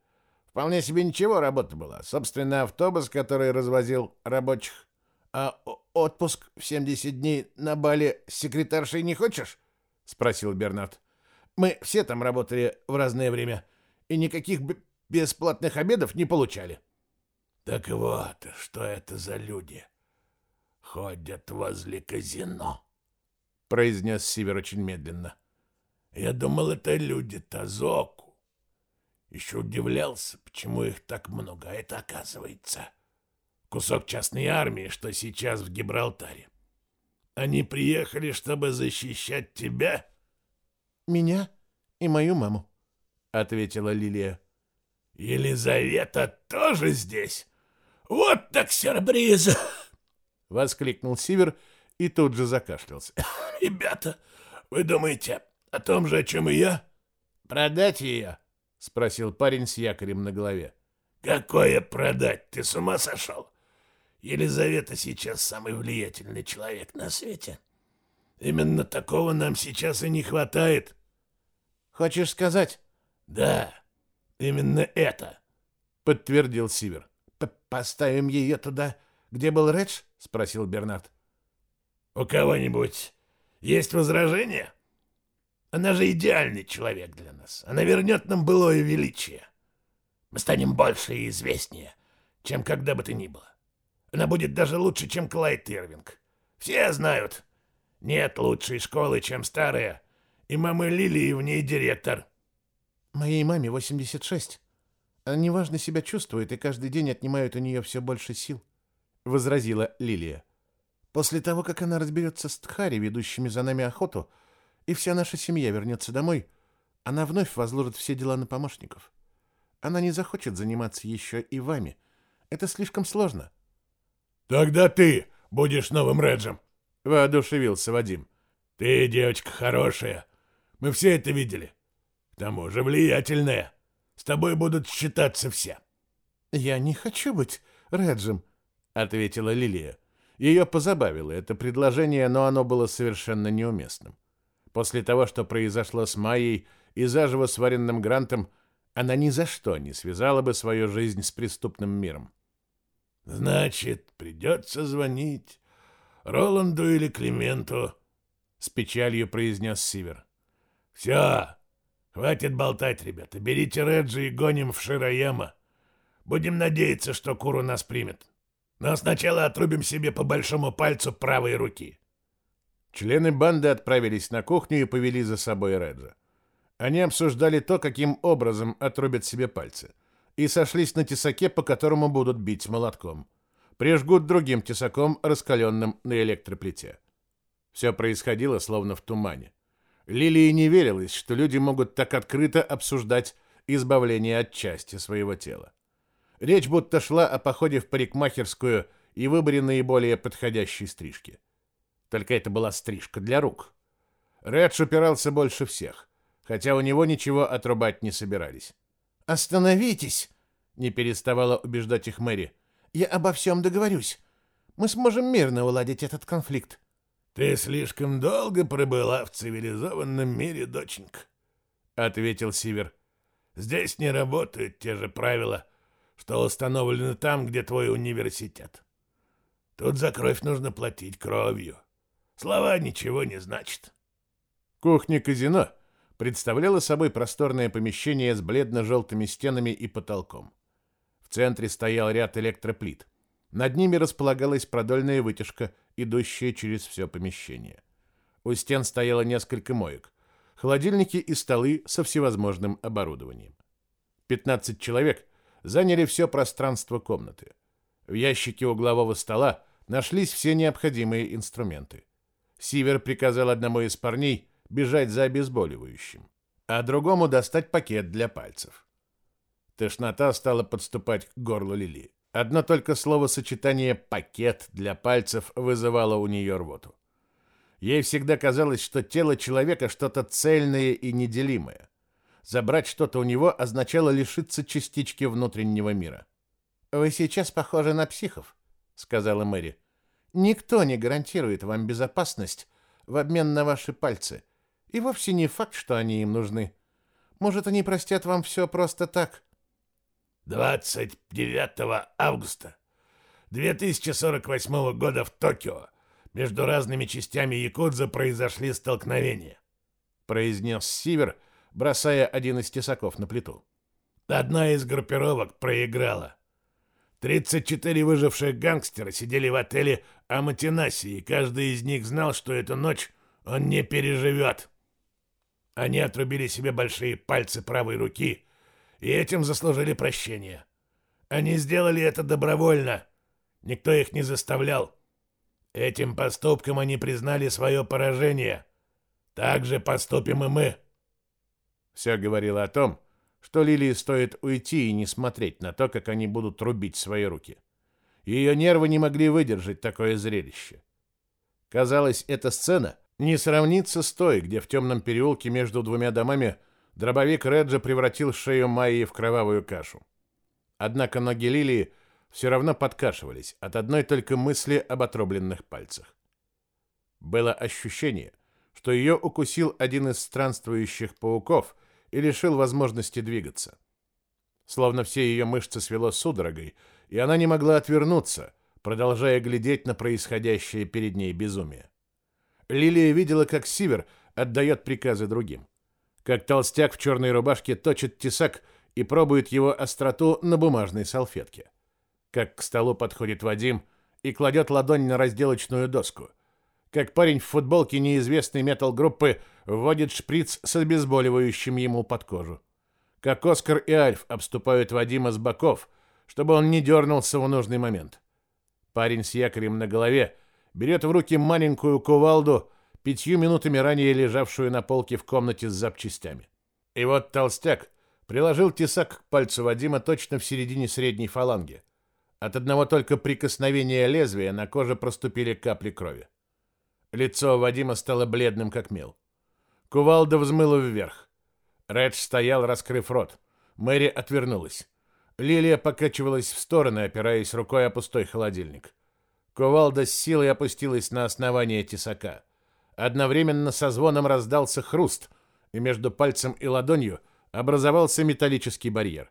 Вполне себе ничего работа была. Собственно, автобус, который развозил рабочих. А отпуск в 70 дней на Бали с секретаршей не хочешь? Спросил Бернард. Мы все там работали в разное время и никаких бесплатных обедов не получали. Так вот, что это за люди? Ходят возле казино произнес Сивер очень медленно. Я думал, это люди Тазоку. Еще удивлялся, почему их так много, а это оказывается кусок частной армии, что сейчас в Гибралтаре. Они приехали, чтобы защищать тебя? Меня и мою маму, ответила Лилия. Елизавета тоже здесь? Вот так сюрприз! воскликнул Сивер и тут же закашлялся. «Ребята, вы думаете о том же, о чем и я?» «Продать ее?» — спросил парень с якорем на голове. «Какое продать? Ты с ума сошел? Елизавета сейчас самый влиятельный человек на свете. Именно такого нам сейчас и не хватает». Хочешь сказать? Да, именно это, подтвердил Сивер. Поставим ее туда, где был Редж? спросил Бернард. У кого-нибудь есть возражения? Она же идеальный человек для нас. Она вернет нам былое величие. Мы станем больше и известнее, чем когда бы то ни было. Она будет даже лучше, чем Клайд Ирвинг. Все знают, нет лучшей школы, чем старая, и мамы Лилии в ней директор. Моей маме 86. Она неважно себя чувствует, и каждый день отнимают у нее все больше сил, — возразила Лилия. После того, как она разберется с Тхари, ведущими за нами охоту, и вся наша семья вернется домой, она вновь возложит все дела на помощников. Она не захочет заниматься еще и вами. Это слишком сложно. — Тогда ты будешь новым Реджем, — воодушевился Вадим. — Ты девочка хорошая. Мы все это видели. К тому же влиятельная. С тобой будут считаться все. «Я не хочу быть Реджем», — ответила Лилия. Ее позабавило это предложение, но оно было совершенно неуместным. После того, что произошло с Майей и заживо сваренным Грантом, она ни за что не связала бы свою жизнь с преступным миром. «Значит, придется звонить Роланду или Клименту», — с печалью произнес Сивер. «Все, Хватит болтать, ребята. Берите Реджи и гоним в Широяма. Будем надеяться, что Куру нас примет. Но сначала отрубим себе по большому пальцу правой руки. Члены банды отправились на кухню и повели за собой Реджа. Они обсуждали то, каким образом отрубят себе пальцы, и сошлись на тесаке, по которому будут бить молотком. Прижгут другим тесаком, раскаленным на электроплите. Все происходило словно в тумане. Лилии не верилось, что люди могут так открыто обсуждать избавление от части своего тела. Речь будто шла о походе в парикмахерскую и выборе наиболее подходящей стрижки. Только это была стрижка для рук. Редж упирался больше всех, хотя у него ничего отрубать не собирались. «Остановитесь!» — не переставала убеждать их Мэри. «Я обо всем договорюсь. Мы сможем мирно уладить этот конфликт. «Ты слишком долго пробыла в цивилизованном мире, доченька», — ответил Сивер. «Здесь не работают те же правила, что установлены там, где твой университет. Тут за кровь нужно платить кровью. Слова ничего не значат». Кухня-казино представляла собой просторное помещение с бледно-желтыми стенами и потолком. В центре стоял ряд электроплит. Над ними располагалась продольная вытяжка — идущая через все помещение. У стен стояло несколько моек, холодильники и столы со всевозможным оборудованием. 15 человек заняли все пространство комнаты. В ящике углового стола нашлись все необходимые инструменты. Сивер приказал одному из парней бежать за обезболивающим, а другому достать пакет для пальцев. Тошнота стала подступать к горлу Лили. Одно только словосочетание «пакет» для пальцев вызывало у нее рвоту. Ей всегда казалось, что тело человека что-то цельное и неделимое. Забрать что-то у него означало лишиться частички внутреннего мира. «Вы сейчас похожи на психов», — сказала Мэри. «Никто не гарантирует вам безопасность в обмен на ваши пальцы. И вовсе не факт, что они им нужны. Может, они простят вам все просто так, 29 августа 2048 года в Токио между разными частями Якудза произошли столкновения, произнес Сивер, бросая один из тесаков на плиту. Одна из группировок проиграла. 34 выживших гангстера сидели в отеле Аматинаси, и каждый из них знал, что эту ночь он не переживет. Они отрубили себе большие пальцы правой руки и этим заслужили прощения. Они сделали это добровольно. Никто их не заставлял. Этим поступком они признали свое поражение. Так же поступим и мы. Все говорило о том, что Лилии стоит уйти и не смотреть на то, как они будут рубить свои руки. Ее нервы не могли выдержать такое зрелище. Казалось, эта сцена не сравнится с той, где в темном переулке между двумя домами Дробовик Реджа превратил шею Майи в кровавую кашу. Однако ноги Лилии все равно подкашивались от одной только мысли об отрубленных пальцах. Было ощущение, что ее укусил один из странствующих пауков, и лишил возможности двигаться. Словно все ее мышцы свело судорогой, и она не могла отвернуться, продолжая глядеть на происходящее перед ней безумие. Лилия видела, как Сивер отдает приказы другим. Как толстяк в черной рубашке точит тесак и пробует его остроту на бумажной салфетке. Как к столу подходит Вадим и кладет ладонь на разделочную доску. Как парень в футболке неизвестной метал-группы вводит шприц с обезболивающим ему под кожу. Как Оскар и Альф обступают Вадима с боков, чтобы он не дернулся в нужный момент. Парень с якорем на голове берет в руки маленькую кувалду, пятью минутами ранее лежавшую на полке в комнате с запчастями. И вот толстяк приложил тесак к пальцу Вадима точно в середине средней фаланги. От одного только прикосновения лезвия на коже проступили капли крови. Лицо Вадима стало бледным, как мел. Кувалда взмыла вверх. Редж стоял, раскрыв рот. Мэри отвернулась. Лилия покачивалась в стороны, опираясь рукой о пустой холодильник. Кувалда с силой опустилась на основание тесака. Одновременно со звоном раздался хруст, и между пальцем и ладонью образовался металлический барьер.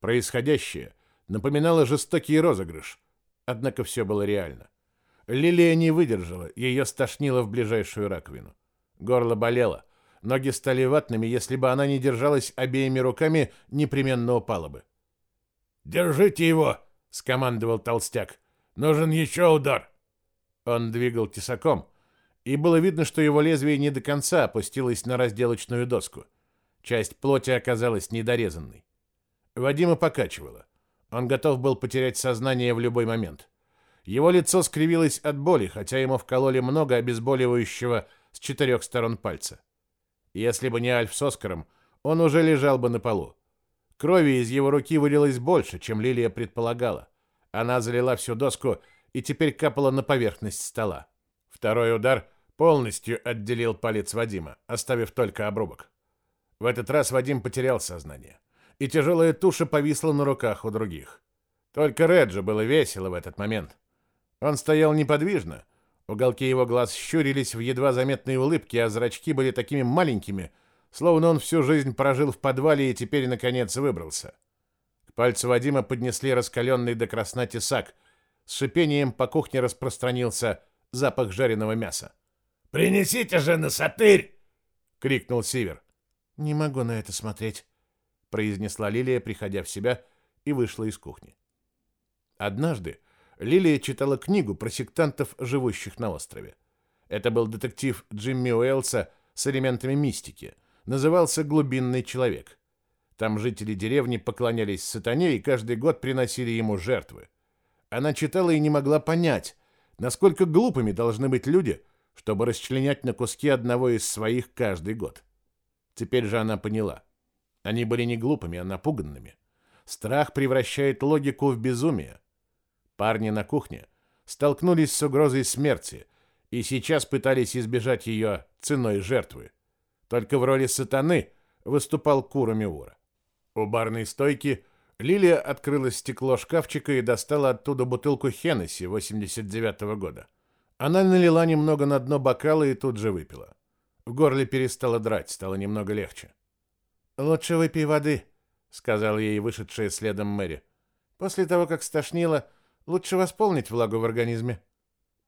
Происходящее напоминало жестокий розыгрыш, однако все было реально. Лилия не выдержала, ее стошнило в ближайшую раковину. Горло болело, ноги стали ватными, если бы она не держалась обеими руками, непременно упала бы. «Держите его!» — скомандовал толстяк. «Нужен еще удар!» Он двигал тесаком, и было видно, что его лезвие не до конца опустилось на разделочную доску. Часть плоти оказалась недорезанной. Вадима покачивало. Он готов был потерять сознание в любой момент. Его лицо скривилось от боли, хотя ему вкололи много обезболивающего с четырех сторон пальца. Если бы не Альф с Оскаром, он уже лежал бы на полу. Крови из его руки вылилось больше, чем Лилия предполагала. Она залила всю доску и теперь капала на поверхность стола. Второй удар полностью отделил палец Вадима, оставив только обрубок. В этот раз Вадим потерял сознание, и тяжелая туша повисла на руках у других. Только Реджи было весело в этот момент. Он стоял неподвижно, уголки его глаз щурились в едва заметной улыбке, а зрачки были такими маленькими — словно он всю жизнь прожил в подвале и теперь, наконец, выбрался. К пальцу Вадима поднесли раскаленный до красна тесак. С шипением по кухне распространился запах жареного мяса. «Принесите же на сатырь!» — крикнул Сивер. «Не могу на это смотреть», — произнесла Лилия, приходя в себя, и вышла из кухни. Однажды Лилия читала книгу про сектантов, живущих на острове. Это был детектив Джимми Уэллса с элементами мистики — назывался «Глубинный человек». Там жители деревни поклонялись сатане и каждый год приносили ему жертвы. Она читала и не могла понять, насколько глупыми должны быть люди, чтобы расчленять на куски одного из своих каждый год. Теперь же она поняла. Они были не глупыми, а напуганными. Страх превращает логику в безумие. Парни на кухне столкнулись с угрозой смерти и сейчас пытались избежать ее ценой жертвы. Только в роли сатаны выступал Кура Миура. У барной стойки Лилия открыла стекло шкафчика и достала оттуда бутылку Хеннесси 89 -го года. Она налила немного на дно бокала и тут же выпила. В горле перестало драть, стало немного легче. «Лучше выпей воды», — сказал ей вышедшая следом Мэри. «После того, как стошнило, лучше восполнить влагу в организме».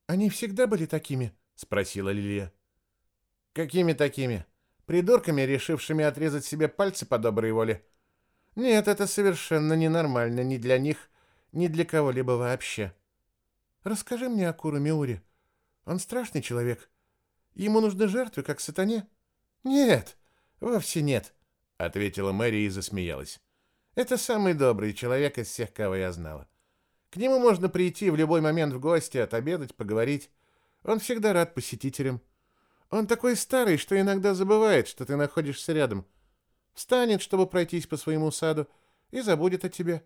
«Они всегда были такими?» — спросила Лилия. «Какими такими?» Придурками, решившими отрезать себе пальцы по доброй воле? Нет, это совершенно ненормально ни для них, ни для кого-либо вообще. Расскажи мне о Куру Миуре. Он страшный человек. Ему нужны жертвы, как сатане? Нет, вовсе нет, — ответила Мэри и засмеялась. Это самый добрый человек из всех, кого я знала. К нему можно прийти в любой момент в гости, отобедать, поговорить. Он всегда рад посетителям. Он такой старый, что иногда забывает, что ты находишься рядом. Встанет, чтобы пройтись по своему саду, и забудет о тебе.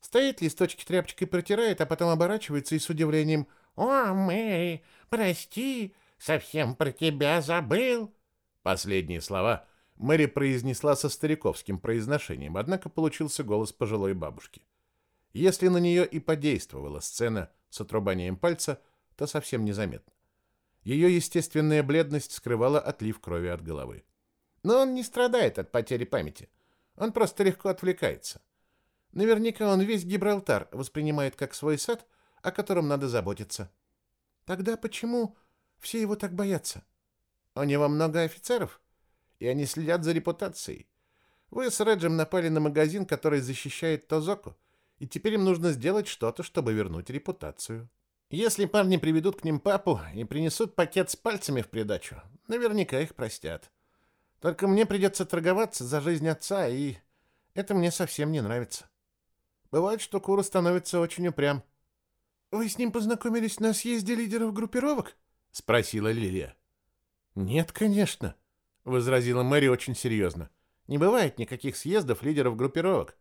Стоит листочки тряпочкой протирает, а потом оборачивается и с удивлением «О, Мэри, прости, совсем про тебя забыл». Последние слова Мэри произнесла со стариковским произношением, однако получился голос пожилой бабушки. Если на нее и подействовала сцена с отрубанием пальца, то совсем незаметно. Ее естественная бледность скрывала отлив крови от головы. Но он не страдает от потери памяти. Он просто легко отвлекается. Наверняка он весь Гибралтар воспринимает как свой сад, о котором надо заботиться. Тогда почему все его так боятся? У него много офицеров, и они следят за репутацией. Вы с Реджем напали на магазин, который защищает Тозоку, и теперь им нужно сделать что-то, чтобы вернуть репутацию. Если парни приведут к ним папу и принесут пакет с пальцами в придачу, наверняка их простят. Только мне придется торговаться за жизнь отца, и это мне совсем не нравится. Бывает, что Кура становится очень упрям. «Вы с ним познакомились на съезде лидеров группировок?» — спросила Лилия. «Нет, конечно», — возразила Мэри очень серьезно. «Не бывает никаких съездов лидеров группировок.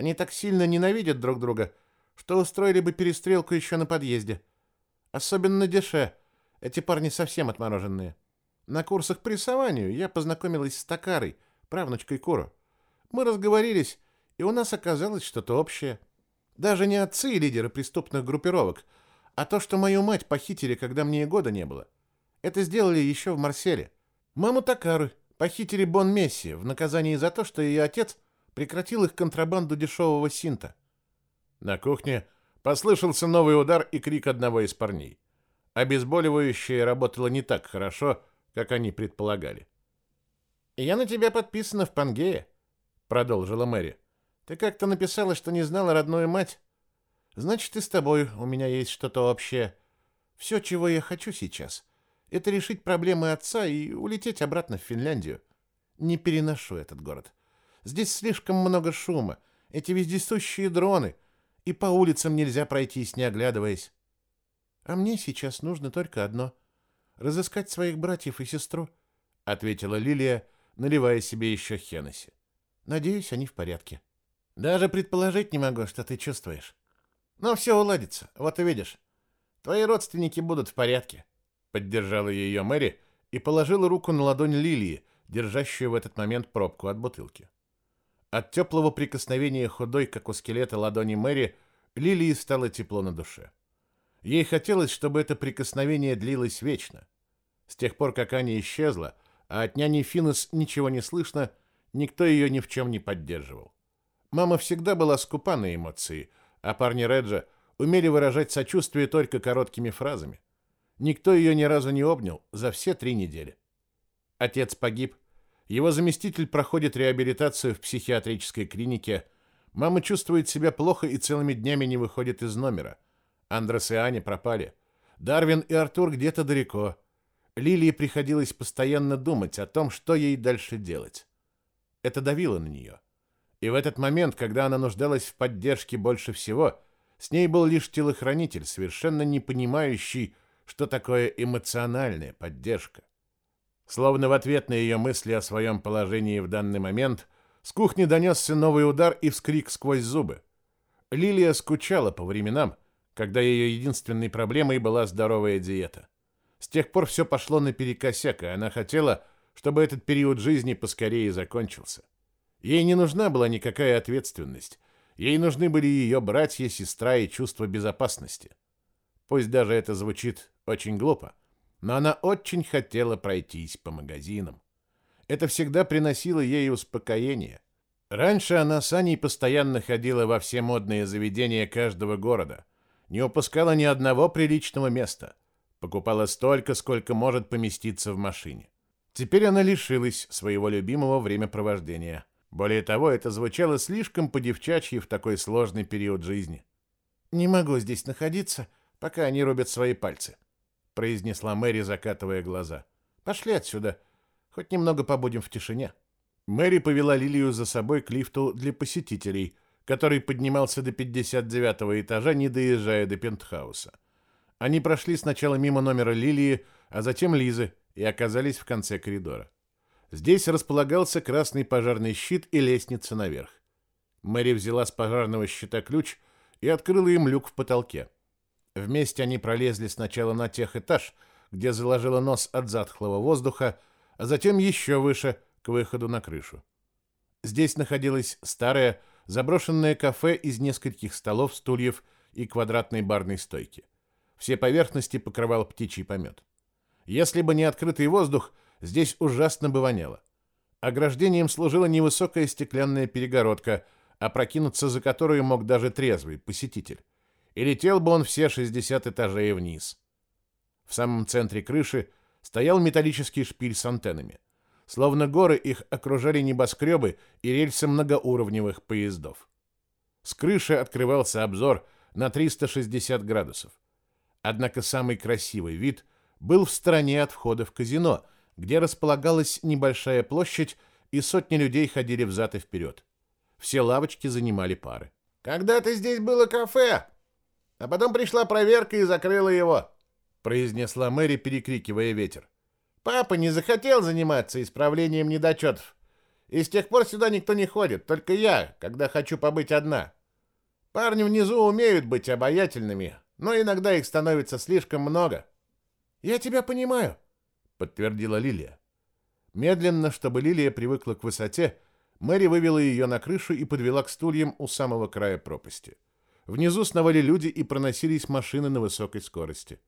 Они так сильно ненавидят друг друга, что устроили бы перестрелку еще на подъезде. Особенно Деше. Эти парни совсем отмороженные. На курсах по рисованию я познакомилась с Такарой, правнучкой Куру. Мы разговорились, и у нас оказалось что-то общее. Даже не отцы и лидеры преступных группировок, а то, что мою мать похитили, когда мне и года не было. Это сделали еще в Марселе. Маму Такары похитили Бон Месси в наказании за то, что ее отец прекратил их контрабанду дешевого синта. На кухне послышался новый удар и крик одного из парней. Обезболивающее работало не так хорошо, как они предполагали. «Я на тебя подписана в Пангее», — продолжила Мэри. «Ты как-то написала, что не знала родную мать. Значит, и с тобой у меня есть что-то общее. Все, чего я хочу сейчас, это решить проблемы отца и улететь обратно в Финляндию. Не переношу этот город. Здесь слишком много шума, эти вездесущие дроны — и по улицам нельзя пройтись, не оглядываясь. А мне сейчас нужно только одно — разыскать своих братьев и сестру, — ответила Лилия, наливая себе еще Хеннесси. Надеюсь, они в порядке. Даже предположить не могу, что ты чувствуешь. Но все уладится, вот увидишь. Твои родственники будут в порядке, — поддержала ее Мэри и положила руку на ладонь Лилии, держащую в этот момент пробку от бутылки. От теплого прикосновения худой, как у скелета ладони Мэри, Лилии стало тепло на душе. Ей хотелось, чтобы это прикосновение длилось вечно. С тех пор, как Аня исчезла, а от няни Финес ничего не слышно, никто ее ни в чем не поддерживал. Мама всегда была скупа на эмоции, а парни Реджа умели выражать сочувствие только короткими фразами. Никто ее ни разу не обнял за все три недели. Отец погиб, его заместитель проходит реабилитацию в психиатрической клинике. Мама чувствует себя плохо и целыми днями не выходит из номера. Андрес и Аня пропали. Дарвин и Артур где-то далеко. Лилии приходилось постоянно думать о том, что ей дальше делать. Это давило на нее. И в этот момент, когда она нуждалась в поддержке больше всего, с ней был лишь телохранитель, совершенно не понимающий, что такое эмоциональная поддержка. Словно в ответ на ее мысли о своем положении в данный момент, с кухни донесся новый удар и вскрик сквозь зубы. Лилия скучала по временам, когда ее единственной проблемой была здоровая диета. С тех пор все пошло наперекосяк, и она хотела, чтобы этот период жизни поскорее закончился. Ей не нужна была никакая ответственность. Ей нужны были ее братья, сестра и чувство безопасности. Пусть даже это звучит очень глупо но она очень хотела пройтись по магазинам. Это всегда приносило ей успокоение. Раньше она с Аней постоянно ходила во все модные заведения каждого города, не упускала ни одного приличного места, покупала столько, сколько может поместиться в машине. Теперь она лишилась своего любимого времяпровождения. Более того, это звучало слишком по-девчачьи в такой сложный период жизни. «Не могу здесь находиться, пока они рубят свои пальцы», произнесла Мэри, закатывая глаза. Пошли отсюда. Хоть немного побудем в тишине. Мэри повела Лилию за собой к лифту для посетителей, который поднимался до 59 этажа, не доезжая до пентхауса. Они прошли сначала мимо номера Лилии, а затем Лизы и оказались в конце коридора. Здесь располагался красный пожарный щит и лестница наверх. Мэри взяла с пожарного щита ключ и открыла им люк в потолке. Вместе они пролезли сначала на тех этаж, где заложило нос от затхлого воздуха, а затем еще выше, к выходу на крышу. Здесь находилось старое, заброшенное кафе из нескольких столов, стульев и квадратной барной стойки. Все поверхности покрывал птичий помет. Если бы не открытый воздух, здесь ужасно бы воняло. Ограждением служила невысокая стеклянная перегородка, опрокинуться за которую мог даже трезвый посетитель. И летел бы он все 60 этажей вниз. В самом центре крыши стоял металлический шпиль с антеннами. Словно горы их окружали небоскребы и рельсы многоуровневых поездов. С крыши открывался обзор на 360 градусов. Однако самый красивый вид был в стороне от входа в казино, где располагалась небольшая площадь, и сотни людей ходили взад и вперед. Все лавочки занимали пары. «Когда-то здесь было кафе, а потом пришла проверка и закрыла его», произнесла Мэри, перекрикивая ветер. Папа не захотел заниматься исправлением недочетов. И с тех пор сюда никто не ходит, только я, когда хочу побыть одна. Парни внизу умеют быть обаятельными, но иногда их становится слишком много. Я тебя понимаю, подтвердила Лилия. Медленно, чтобы Лилия привыкла к высоте, Мэри вывела ее на крышу и подвела к стульям у самого края пропасти. Внизу сновали люди и проносились машины на высокой скорости.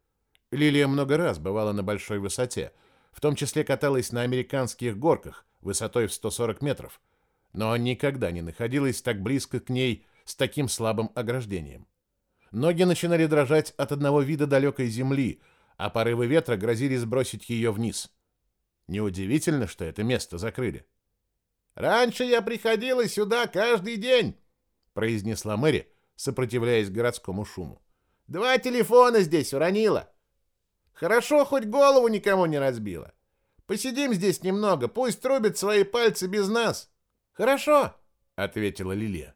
Лилия много раз бывала на большой высоте, в том числе каталась на американских горках высотой в 140 метров, но никогда не находилась так близко к ней с таким слабым ограждением. Ноги начинали дрожать от одного вида далекой земли, а порывы ветра грозили сбросить ее вниз. Неудивительно, что это место закрыли. «Раньше я приходила сюда каждый день», — произнесла Мэри, сопротивляясь городскому шуму. «Два телефона здесь уронила. Хорошо, хоть голову никому не разбила. Посидим здесь немного, пусть трубят свои пальцы без нас. Хорошо, ответила Лилия.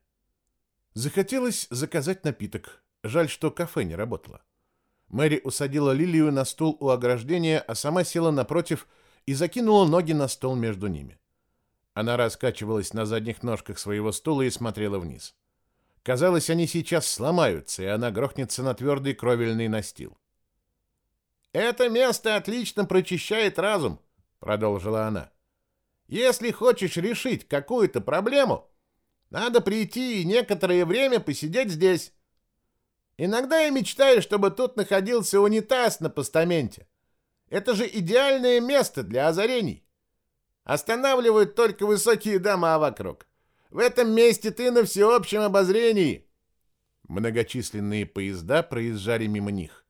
Захотелось заказать напиток. Жаль, что кафе не работало. Мэри усадила Лилию на стул у ограждения, а сама села напротив и закинула ноги на стол между ними. Она раскачивалась на задних ножках своего стула и смотрела вниз. Казалось, они сейчас сломаются, и она грохнется на твердый кровельный настил. Это место отлично прочищает разум, продолжила она. Если хочешь решить какую-то проблему, надо прийти и некоторое время посидеть здесь. Иногда я мечтаю, чтобы тут находился унитаз на постаменте. Это же идеальное место для озарений. Останавливают только высокие дома вокруг. В этом месте ты на всеобщем обозрении. Многочисленные поезда проезжали мимо них.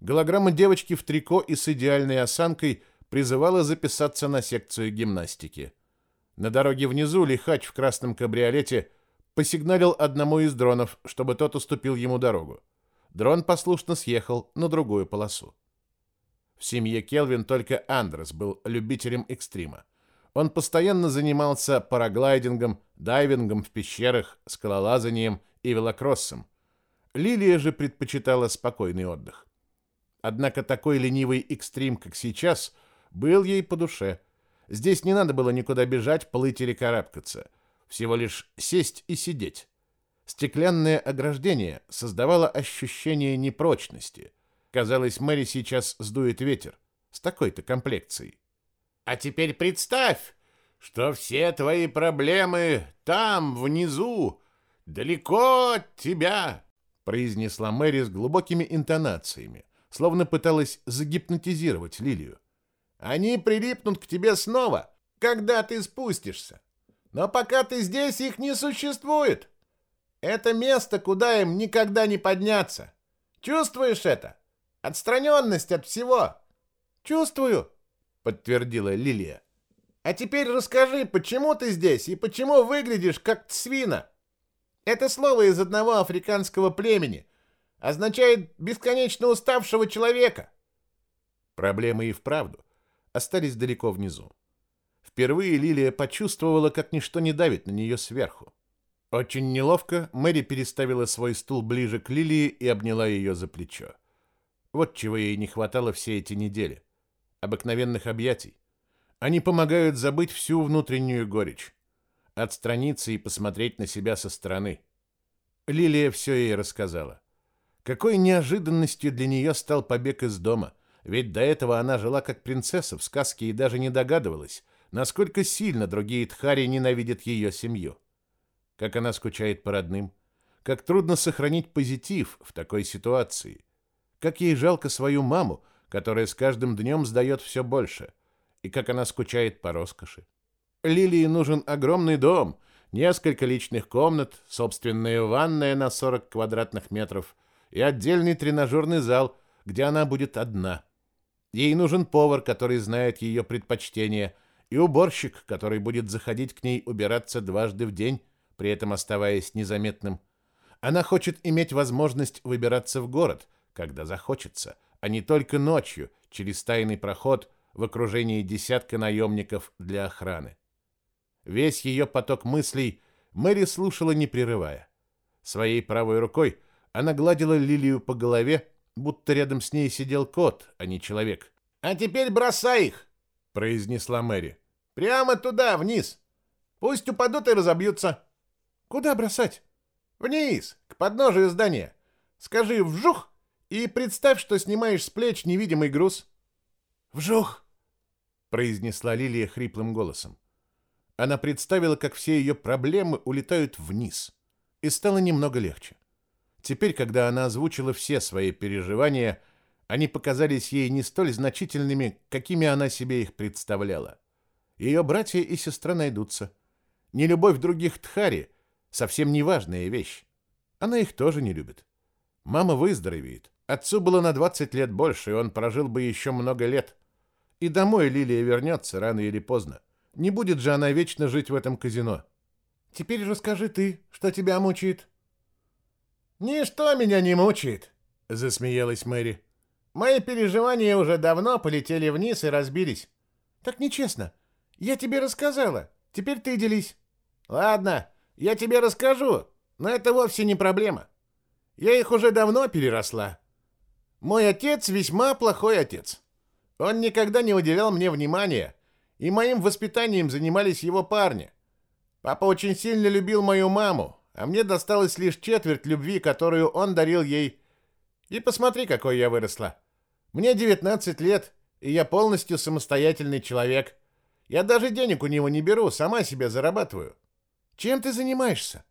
Голограмма девочки в трико и с идеальной осанкой призывала записаться на секцию гимнастики. На дороге внизу лихач в красном кабриолете посигналил одному из дронов, чтобы тот уступил ему дорогу. Дрон послушно съехал на другую полосу. В семье Келвин только Андрес был любителем экстрима. Он постоянно занимался параглайдингом, дайвингом в пещерах, скалолазанием и велокроссом. Лилия же предпочитала спокойный отдых. Однако такой ленивый экстрим, как сейчас, был ей по душе. Здесь не надо было никуда бежать, плыть или карабкаться. Всего лишь сесть и сидеть. Стеклянное ограждение создавало ощущение непрочности. Казалось, Мэри сейчас сдует ветер. С такой-то комплекцией. «А теперь представь, что все твои проблемы там, внизу, далеко от тебя», произнесла Мэри с глубокими интонациями словно пыталась загипнотизировать Лилию. Они прилипнут к тебе снова, когда ты спустишься. Но пока ты здесь, их не существует. Это место, куда им никогда не подняться. Чувствуешь это? Отстраненность от всего. Чувствую, подтвердила Лилия. А теперь расскажи, почему ты здесь и почему выглядишь как свина? Это слово из одного африканского племени, означает бесконечно уставшего человека. Проблемы и вправду остались далеко внизу. Впервые Лилия почувствовала, как ничто не давит на нее сверху. Очень неловко Мэри переставила свой стул ближе к Лилии и обняла ее за плечо. Вот чего ей не хватало все эти недели. Обыкновенных объятий. Они помогают забыть всю внутреннюю горечь. Отстраниться и посмотреть на себя со стороны. Лилия все ей рассказала. Какой неожиданностью для нее стал побег из дома, ведь до этого она жила как принцесса в сказке и даже не догадывалась, насколько сильно другие Тхари ненавидят ее семью. Как она скучает по родным, как трудно сохранить позитив в такой ситуации, как ей жалко свою маму, которая с каждым днем сдает все больше, и как она скучает по роскоши. Лилии нужен огромный дом, несколько личных комнат, собственная ванная на 40 квадратных метров и отдельный тренажерный зал, где она будет одна. Ей нужен повар, который знает ее предпочтения, и уборщик, который будет заходить к ней убираться дважды в день, при этом оставаясь незаметным. Она хочет иметь возможность выбираться в город, когда захочется, а не только ночью, через тайный проход в окружении десятка наемников для охраны. Весь ее поток мыслей Мэри слушала, не прерывая. Своей правой рукой она гладила Лилию по голове, будто рядом с ней сидел кот, а не человек. «А теперь бросай их!» — произнесла Мэри. «Прямо туда, вниз! Пусть упадут и разобьются!» «Куда бросать?» Вниз, к подножию здания. Скажи «вжух» и представь, что снимаешь с плеч невидимый груз. «Вжух!» — произнесла Лилия хриплым голосом. Она представила, как все ее проблемы улетают вниз, и стало немного легче. Теперь, когда она озвучила все свои переживания, они показались ей не столь значительными, какими она себе их представляла. Ее братья и сестра найдутся. Не любовь других Тхари — Совсем неважная вещь. Она их тоже не любит. Мама выздоровеет. Отцу было на 20 лет больше, и он прожил бы еще много лет. И домой Лилия вернется рано или поздно. Не будет же она вечно жить в этом казино. Теперь расскажи ты, что тебя мучает. Ничто меня не мучает, засмеялась Мэри. Мои переживания уже давно полетели вниз и разбились. Так нечестно. Я тебе рассказала. Теперь ты делись. Ладно, я тебе расскажу, но это вовсе не проблема. Я их уже давно переросла. Мой отец весьма плохой отец. Он никогда не уделял мне внимания, и моим воспитанием занимались его парни. Папа очень сильно любил мою маму, а мне досталось лишь четверть любви, которую он дарил ей. И посмотри, какой я выросла. Мне 19 лет, и я полностью самостоятельный человек. Я даже денег у него не беру, сама себе зарабатываю. Чем ты занимаешься?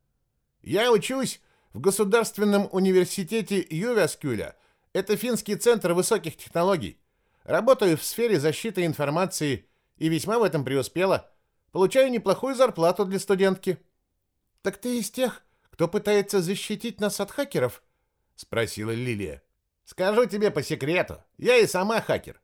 Я учусь в Государственном университете Ювяскюля. Это финский центр высоких технологий. Работаю в сфере защиты информации и весьма в этом преуспела. Получаю неплохую зарплату для студентки. Так ты из тех, кто пытается защитить нас от хакеров? спросила Лилия. Скажу тебе по секрету, я и сама хакер.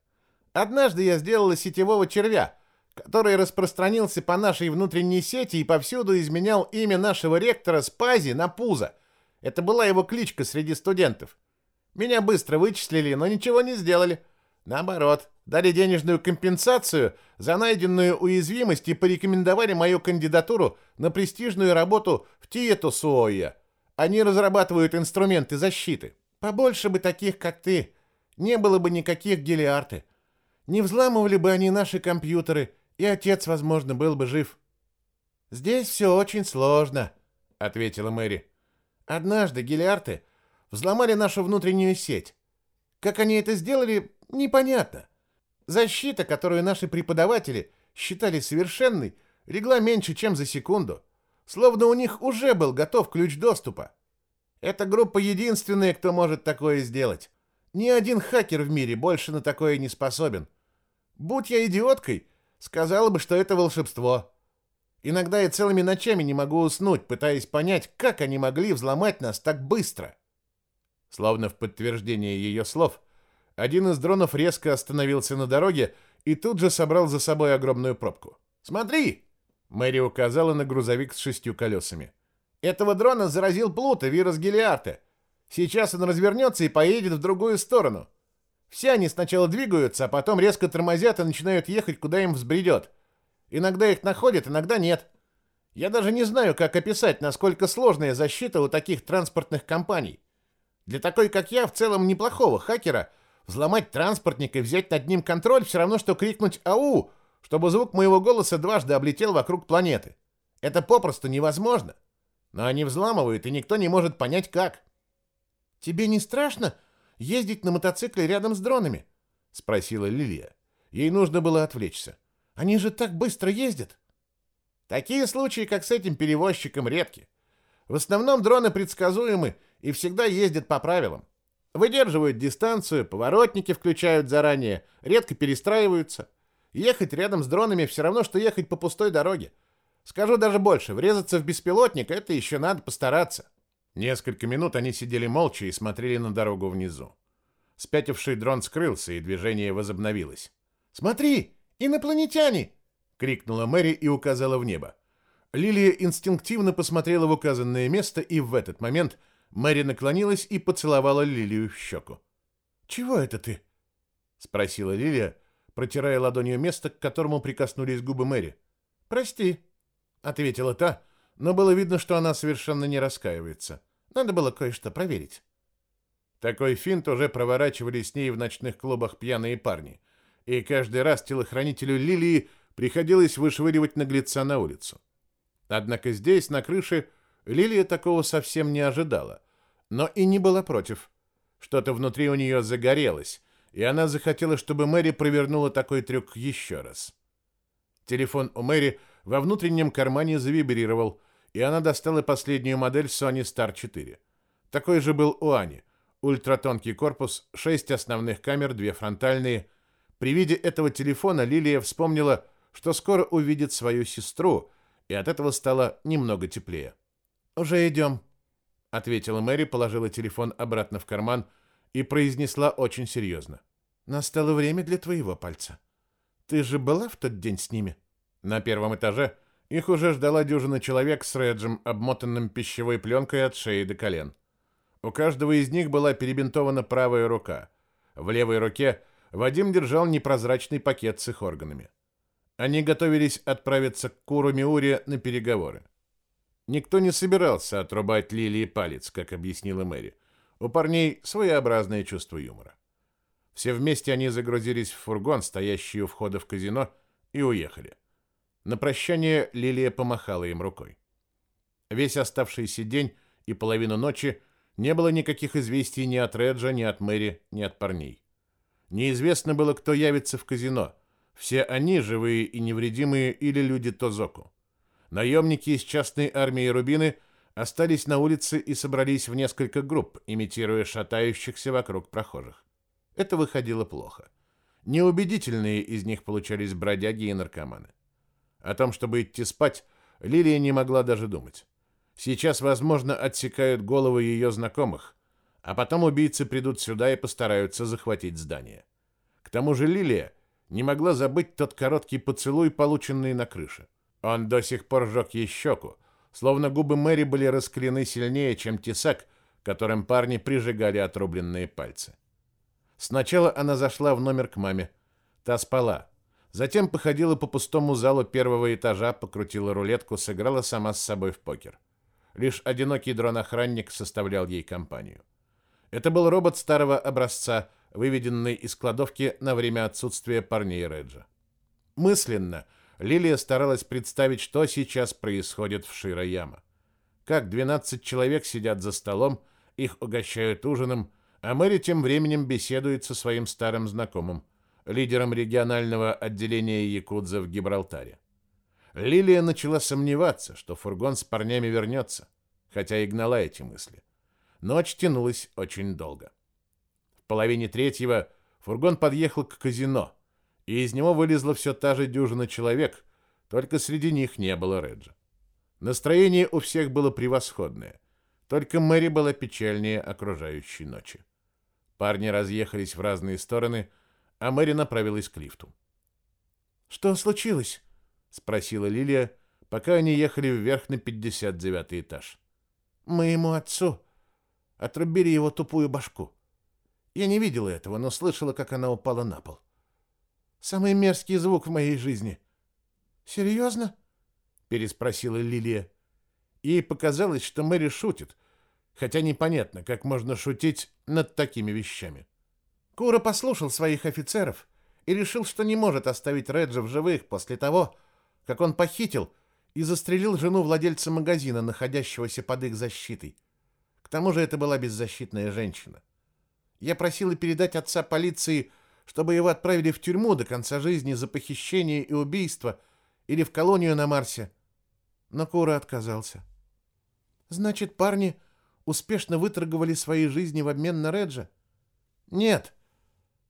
Однажды я сделала сетевого червя, который распространился по нашей внутренней сети и повсюду изменял имя нашего ректора с Пази на Пуза. Это была его кличка среди студентов. Меня быстро вычислили, но ничего не сделали. Наоборот, дали денежную компенсацию за найденную уязвимость и порекомендовали мою кандидатуру на престижную работу в Тиету Суоя. Они разрабатывают инструменты защиты. Побольше бы таких, как ты. Не было бы никаких гелиарты. Не взламывали бы они наши компьютеры и отец, возможно, был бы жив. Здесь все очень сложно, ответила Мэри. Однажды гелиарты взломали нашу внутреннюю сеть. Как они это сделали, непонятно. Защита, которую наши преподаватели считали совершенной, легла меньше, чем за секунду. Словно у них уже был готов ключ доступа. Эта группа единственная, кто может такое сделать. Ни один хакер в мире больше на такое не способен. Будь я идиоткой, Сказала бы, что это волшебство. Иногда я целыми ночами не могу уснуть, пытаясь понять, как они могли взломать нас так быстро. Словно в подтверждение ее слов, один из дронов резко остановился на дороге и тут же собрал за собой огромную пробку. «Смотри!» — Мэри указала на грузовик с шестью колесами. «Этого дрона заразил Плута, вирус Гелиарта. Сейчас он развернется и поедет в другую сторону. Все они сначала двигаются, а потом резко тормозят и начинают ехать, куда им взбредет. Иногда их находят, иногда нет. Я даже не знаю, как описать, насколько сложная защита у таких транспортных компаний. Для такой, как я, в целом неплохого хакера, взломать транспортник и взять над ним контроль все равно, что крикнуть «Ау!», чтобы звук моего голоса дважды облетел вокруг планеты. Это попросту невозможно. Но они взламывают, и никто не может понять, как. «Тебе не страшно?» ездить на мотоцикле рядом с дронами?» — спросила Лилия. Ей нужно было отвлечься. «Они же так быстро ездят!» «Такие случаи, как с этим перевозчиком, редки. В основном дроны предсказуемы и всегда ездят по правилам. Выдерживают дистанцию, поворотники включают заранее, редко перестраиваются. Ехать рядом с дронами все равно, что ехать по пустой дороге. Скажу даже больше, врезаться в беспилотник — это еще надо постараться. Несколько минут они сидели молча и смотрели на дорогу внизу. Спятивший дрон скрылся, и движение возобновилось. «Смотри, инопланетяне!» — крикнула Мэри и указала в небо. Лилия инстинктивно посмотрела в указанное место, и в этот момент Мэри наклонилась и поцеловала Лилию в щеку. «Чего это ты?» — спросила Лилия, протирая ладонью место, к которому прикоснулись губы Мэри. «Прости», — ответила та, но было видно, что она совершенно не раскаивается. Надо было кое-что проверить. Такой финт уже проворачивали с ней в ночных клубах пьяные парни, и каждый раз телохранителю Лилии приходилось вышвыривать наглеца на улицу. Однако здесь, на крыше, Лилия такого совсем не ожидала, но и не была против. Что-то внутри у нее загорелось, и она захотела, чтобы Мэри провернула такой трюк еще раз. Телефон у Мэри во внутреннем кармане завибрировал, и она достала последнюю модель Sony Star 4. Такой же был у Ани. Ультратонкий корпус, шесть основных камер, две фронтальные. При виде этого телефона Лилия вспомнила, что скоро увидит свою сестру, и от этого стало немного теплее. «Уже идем», — ответила Мэри, положила телефон обратно в карман и произнесла очень серьезно. «Настало время для твоего пальца. Ты же была в тот день с ними?» На первом этаже их уже ждала дюжина человек с Реджем, обмотанным пищевой пленкой от шеи до колен. У каждого из них была перебинтована правая рука. В левой руке Вадим держал непрозрачный пакет с их органами. Они готовились отправиться к Куру Миуре на переговоры. Никто не собирался отрубать Лилии палец, как объяснила Мэри. У парней своеобразное чувство юмора. Все вместе они загрузились в фургон, стоящий у входа в казино, и уехали. На прощание Лилия помахала им рукой. Весь оставшийся день и половину ночи не было никаких известий ни от Реджа, ни от Мэри, ни от парней. Неизвестно было, кто явится в казино. Все они, живые и невредимые, или люди Тозоку. Наемники из частной армии Рубины остались на улице и собрались в несколько групп, имитируя шатающихся вокруг прохожих. Это выходило плохо. Неубедительные из них получались бродяги и наркоманы. О том, чтобы идти спать, Лилия не могла даже думать. Сейчас, возможно, отсекают головы ее знакомых, а потом убийцы придут сюда и постараются захватить здание. К тому же Лилия не могла забыть тот короткий поцелуй, полученный на крыше. Он до сих пор жег ей щеку, словно губы Мэри были раскалены сильнее, чем тесак, которым парни прижигали отрубленные пальцы. Сначала она зашла в номер к маме. Та спала. Затем походила по пустому залу первого этажа, покрутила рулетку, сыграла сама с собой в покер. Лишь одинокий дрон-охранник составлял ей компанию. Это был робот старого образца, выведенный из кладовки на время отсутствия парней Реджа. Мысленно Лилия старалась представить, что сейчас происходит в Широяма. Как 12 человек сидят за столом, их угощают ужином, а Мэри тем временем беседует со своим старым знакомым – лидером регионального отделения якудза в Гибралтаре. Лилия начала сомневаться, что фургон с парнями вернется, хотя и гнала эти мысли. Ночь тянулась очень долго. В половине третьего фургон подъехал к казино, и из него вылезла все та же дюжина человек, только среди них не было Реджа. Настроение у всех было превосходное, только Мэри была печальнее окружающей ночи. Парни разъехались в разные стороны, а Мэри направилась к лифту. «Что случилось?» — спросила Лилия, пока они ехали вверх на 59 этаж. «Моему отцу отрубили его тупую башку. Я не видела этого, но слышала, как она упала на пол. Самый мерзкий звук в моей жизни». «Серьезно?» — переспросила Лилия. Ей показалось, что Мэри шутит, хотя непонятно, как можно шутить над такими вещами. Кура послушал своих офицеров и решил, что не может оставить Реджа в живых после того, как он похитил и застрелил жену владельца магазина, находящегося под их защитой. К тому же это была беззащитная женщина. Я просила передать отца полиции, чтобы его отправили в тюрьму до конца жизни за похищение и убийство или в колонию на Марсе. Но Кура отказался. Значит, парни успешно выторговали свои жизни в обмен на Реджа? Нет.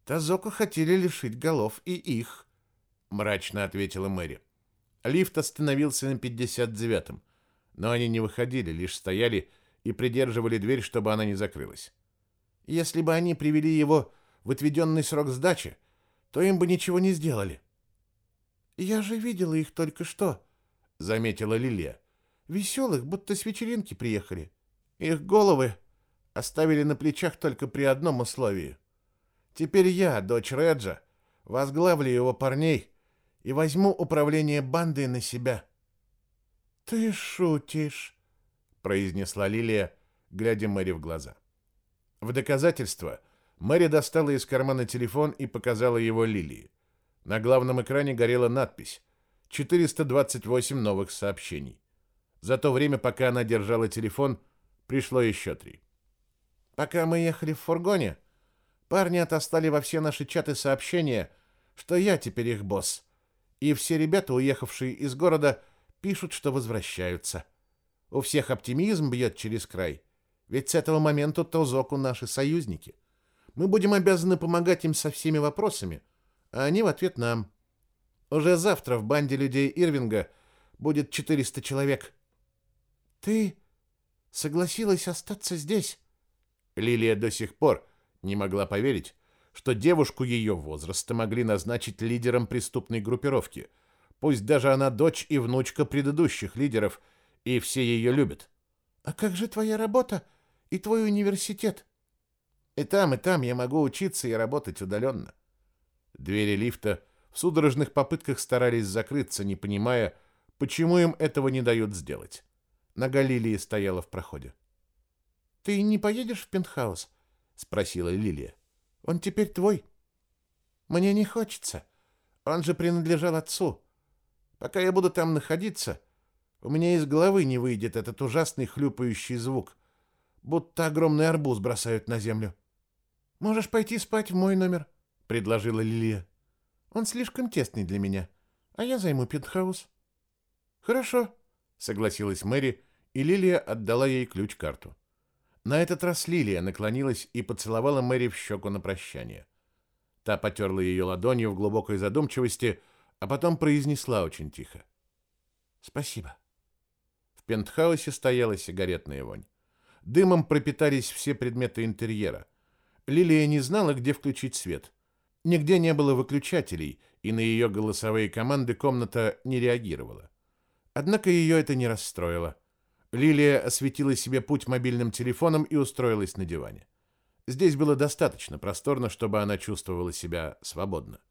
Тазоку хотели лишить голов и их. мрачно ответила Мэри. Лифт остановился на 59-м, но они не выходили, лишь стояли и придерживали дверь, чтобы она не закрылась. Если бы они привели его в отведенный срок сдачи, то им бы ничего не сделали. «Я же видела их только что», — заметила Лилия. «Веселых, будто с вечеринки приехали. Их головы оставили на плечах только при одном условии. Теперь я, дочь Реджа, возглавлю его парней и возьму управление бандой на себя». «Ты шутишь», — произнесла Лилия, глядя Мэри в глаза. В доказательство Мэри достала из кармана телефон и показала его Лилии. На главном экране горела надпись «428 новых сообщений». За то время, пока она держала телефон, пришло еще три. Пока мы ехали в фургоне, парни отостали во все наши чаты сообщения, что я теперь их босс. И все ребята, уехавшие из города, пишут, что возвращаются. У всех оптимизм бьет через край. Ведь с этого момента Тозоку наши союзники. Мы будем обязаны помогать им со всеми вопросами, а они в ответ нам. Уже завтра в банде людей Ирвинга будет 400 человек. Ты согласилась остаться здесь? Лилия до сих пор не могла поверить, что девушку ее возраста могли назначить лидером преступной группировки, пусть даже она дочь и внучка предыдущих лидеров, и все ее любят. А как же твоя работа и твой университет? И там, и там я могу учиться и работать удаленно. Двери лифта в судорожных попытках старались закрыться, не понимая, почему им этого не дают сделать. Нога Лилии стояла в проходе. «Ты не поедешь в пентхаус?» — спросила Лилия. «Он теперь твой». «Мне не хочется. Он же принадлежал отцу. Пока я буду там находиться, у меня из головы не выйдет этот ужасный хлюпающий звук, будто огромный арбуз бросают на землю». «Можешь пойти спать в мой номер», — предложила Лилия. «Он слишком тесный для меня, а я займу пентхаус». «Хорошо», — согласилась Мэри, и Лилия отдала ей ключ-карту. На этот раз Лилия наклонилась и поцеловала Мэри в щеку на прощание. Та потерла ее ладонью в глубокой задумчивости, а потом произнесла очень тихо. «Спасибо». В пентхаусе стояла сигаретная вонь. Дымом пропитались все предметы интерьера. Лилия не знала, где включить свет. Нигде не было выключателей, и на ее голосовые команды комната не реагировала. Однако ее это не расстроило. Лилия осветила себе путь мобильным телефоном и устроилась на диване. Здесь было достаточно просторно, чтобы она чувствовала себя свободно.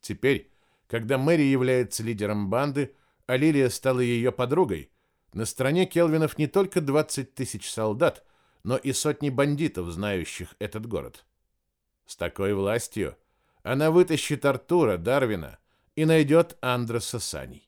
Теперь, когда Мэри является лидером банды, а Лилия стала ее подругой, на стороне Келвинов не только 20 тысяч солдат, но и сотни бандитов, знающих этот город. С такой властью она вытащит Артура, Дарвина и найдет Андреса Саней.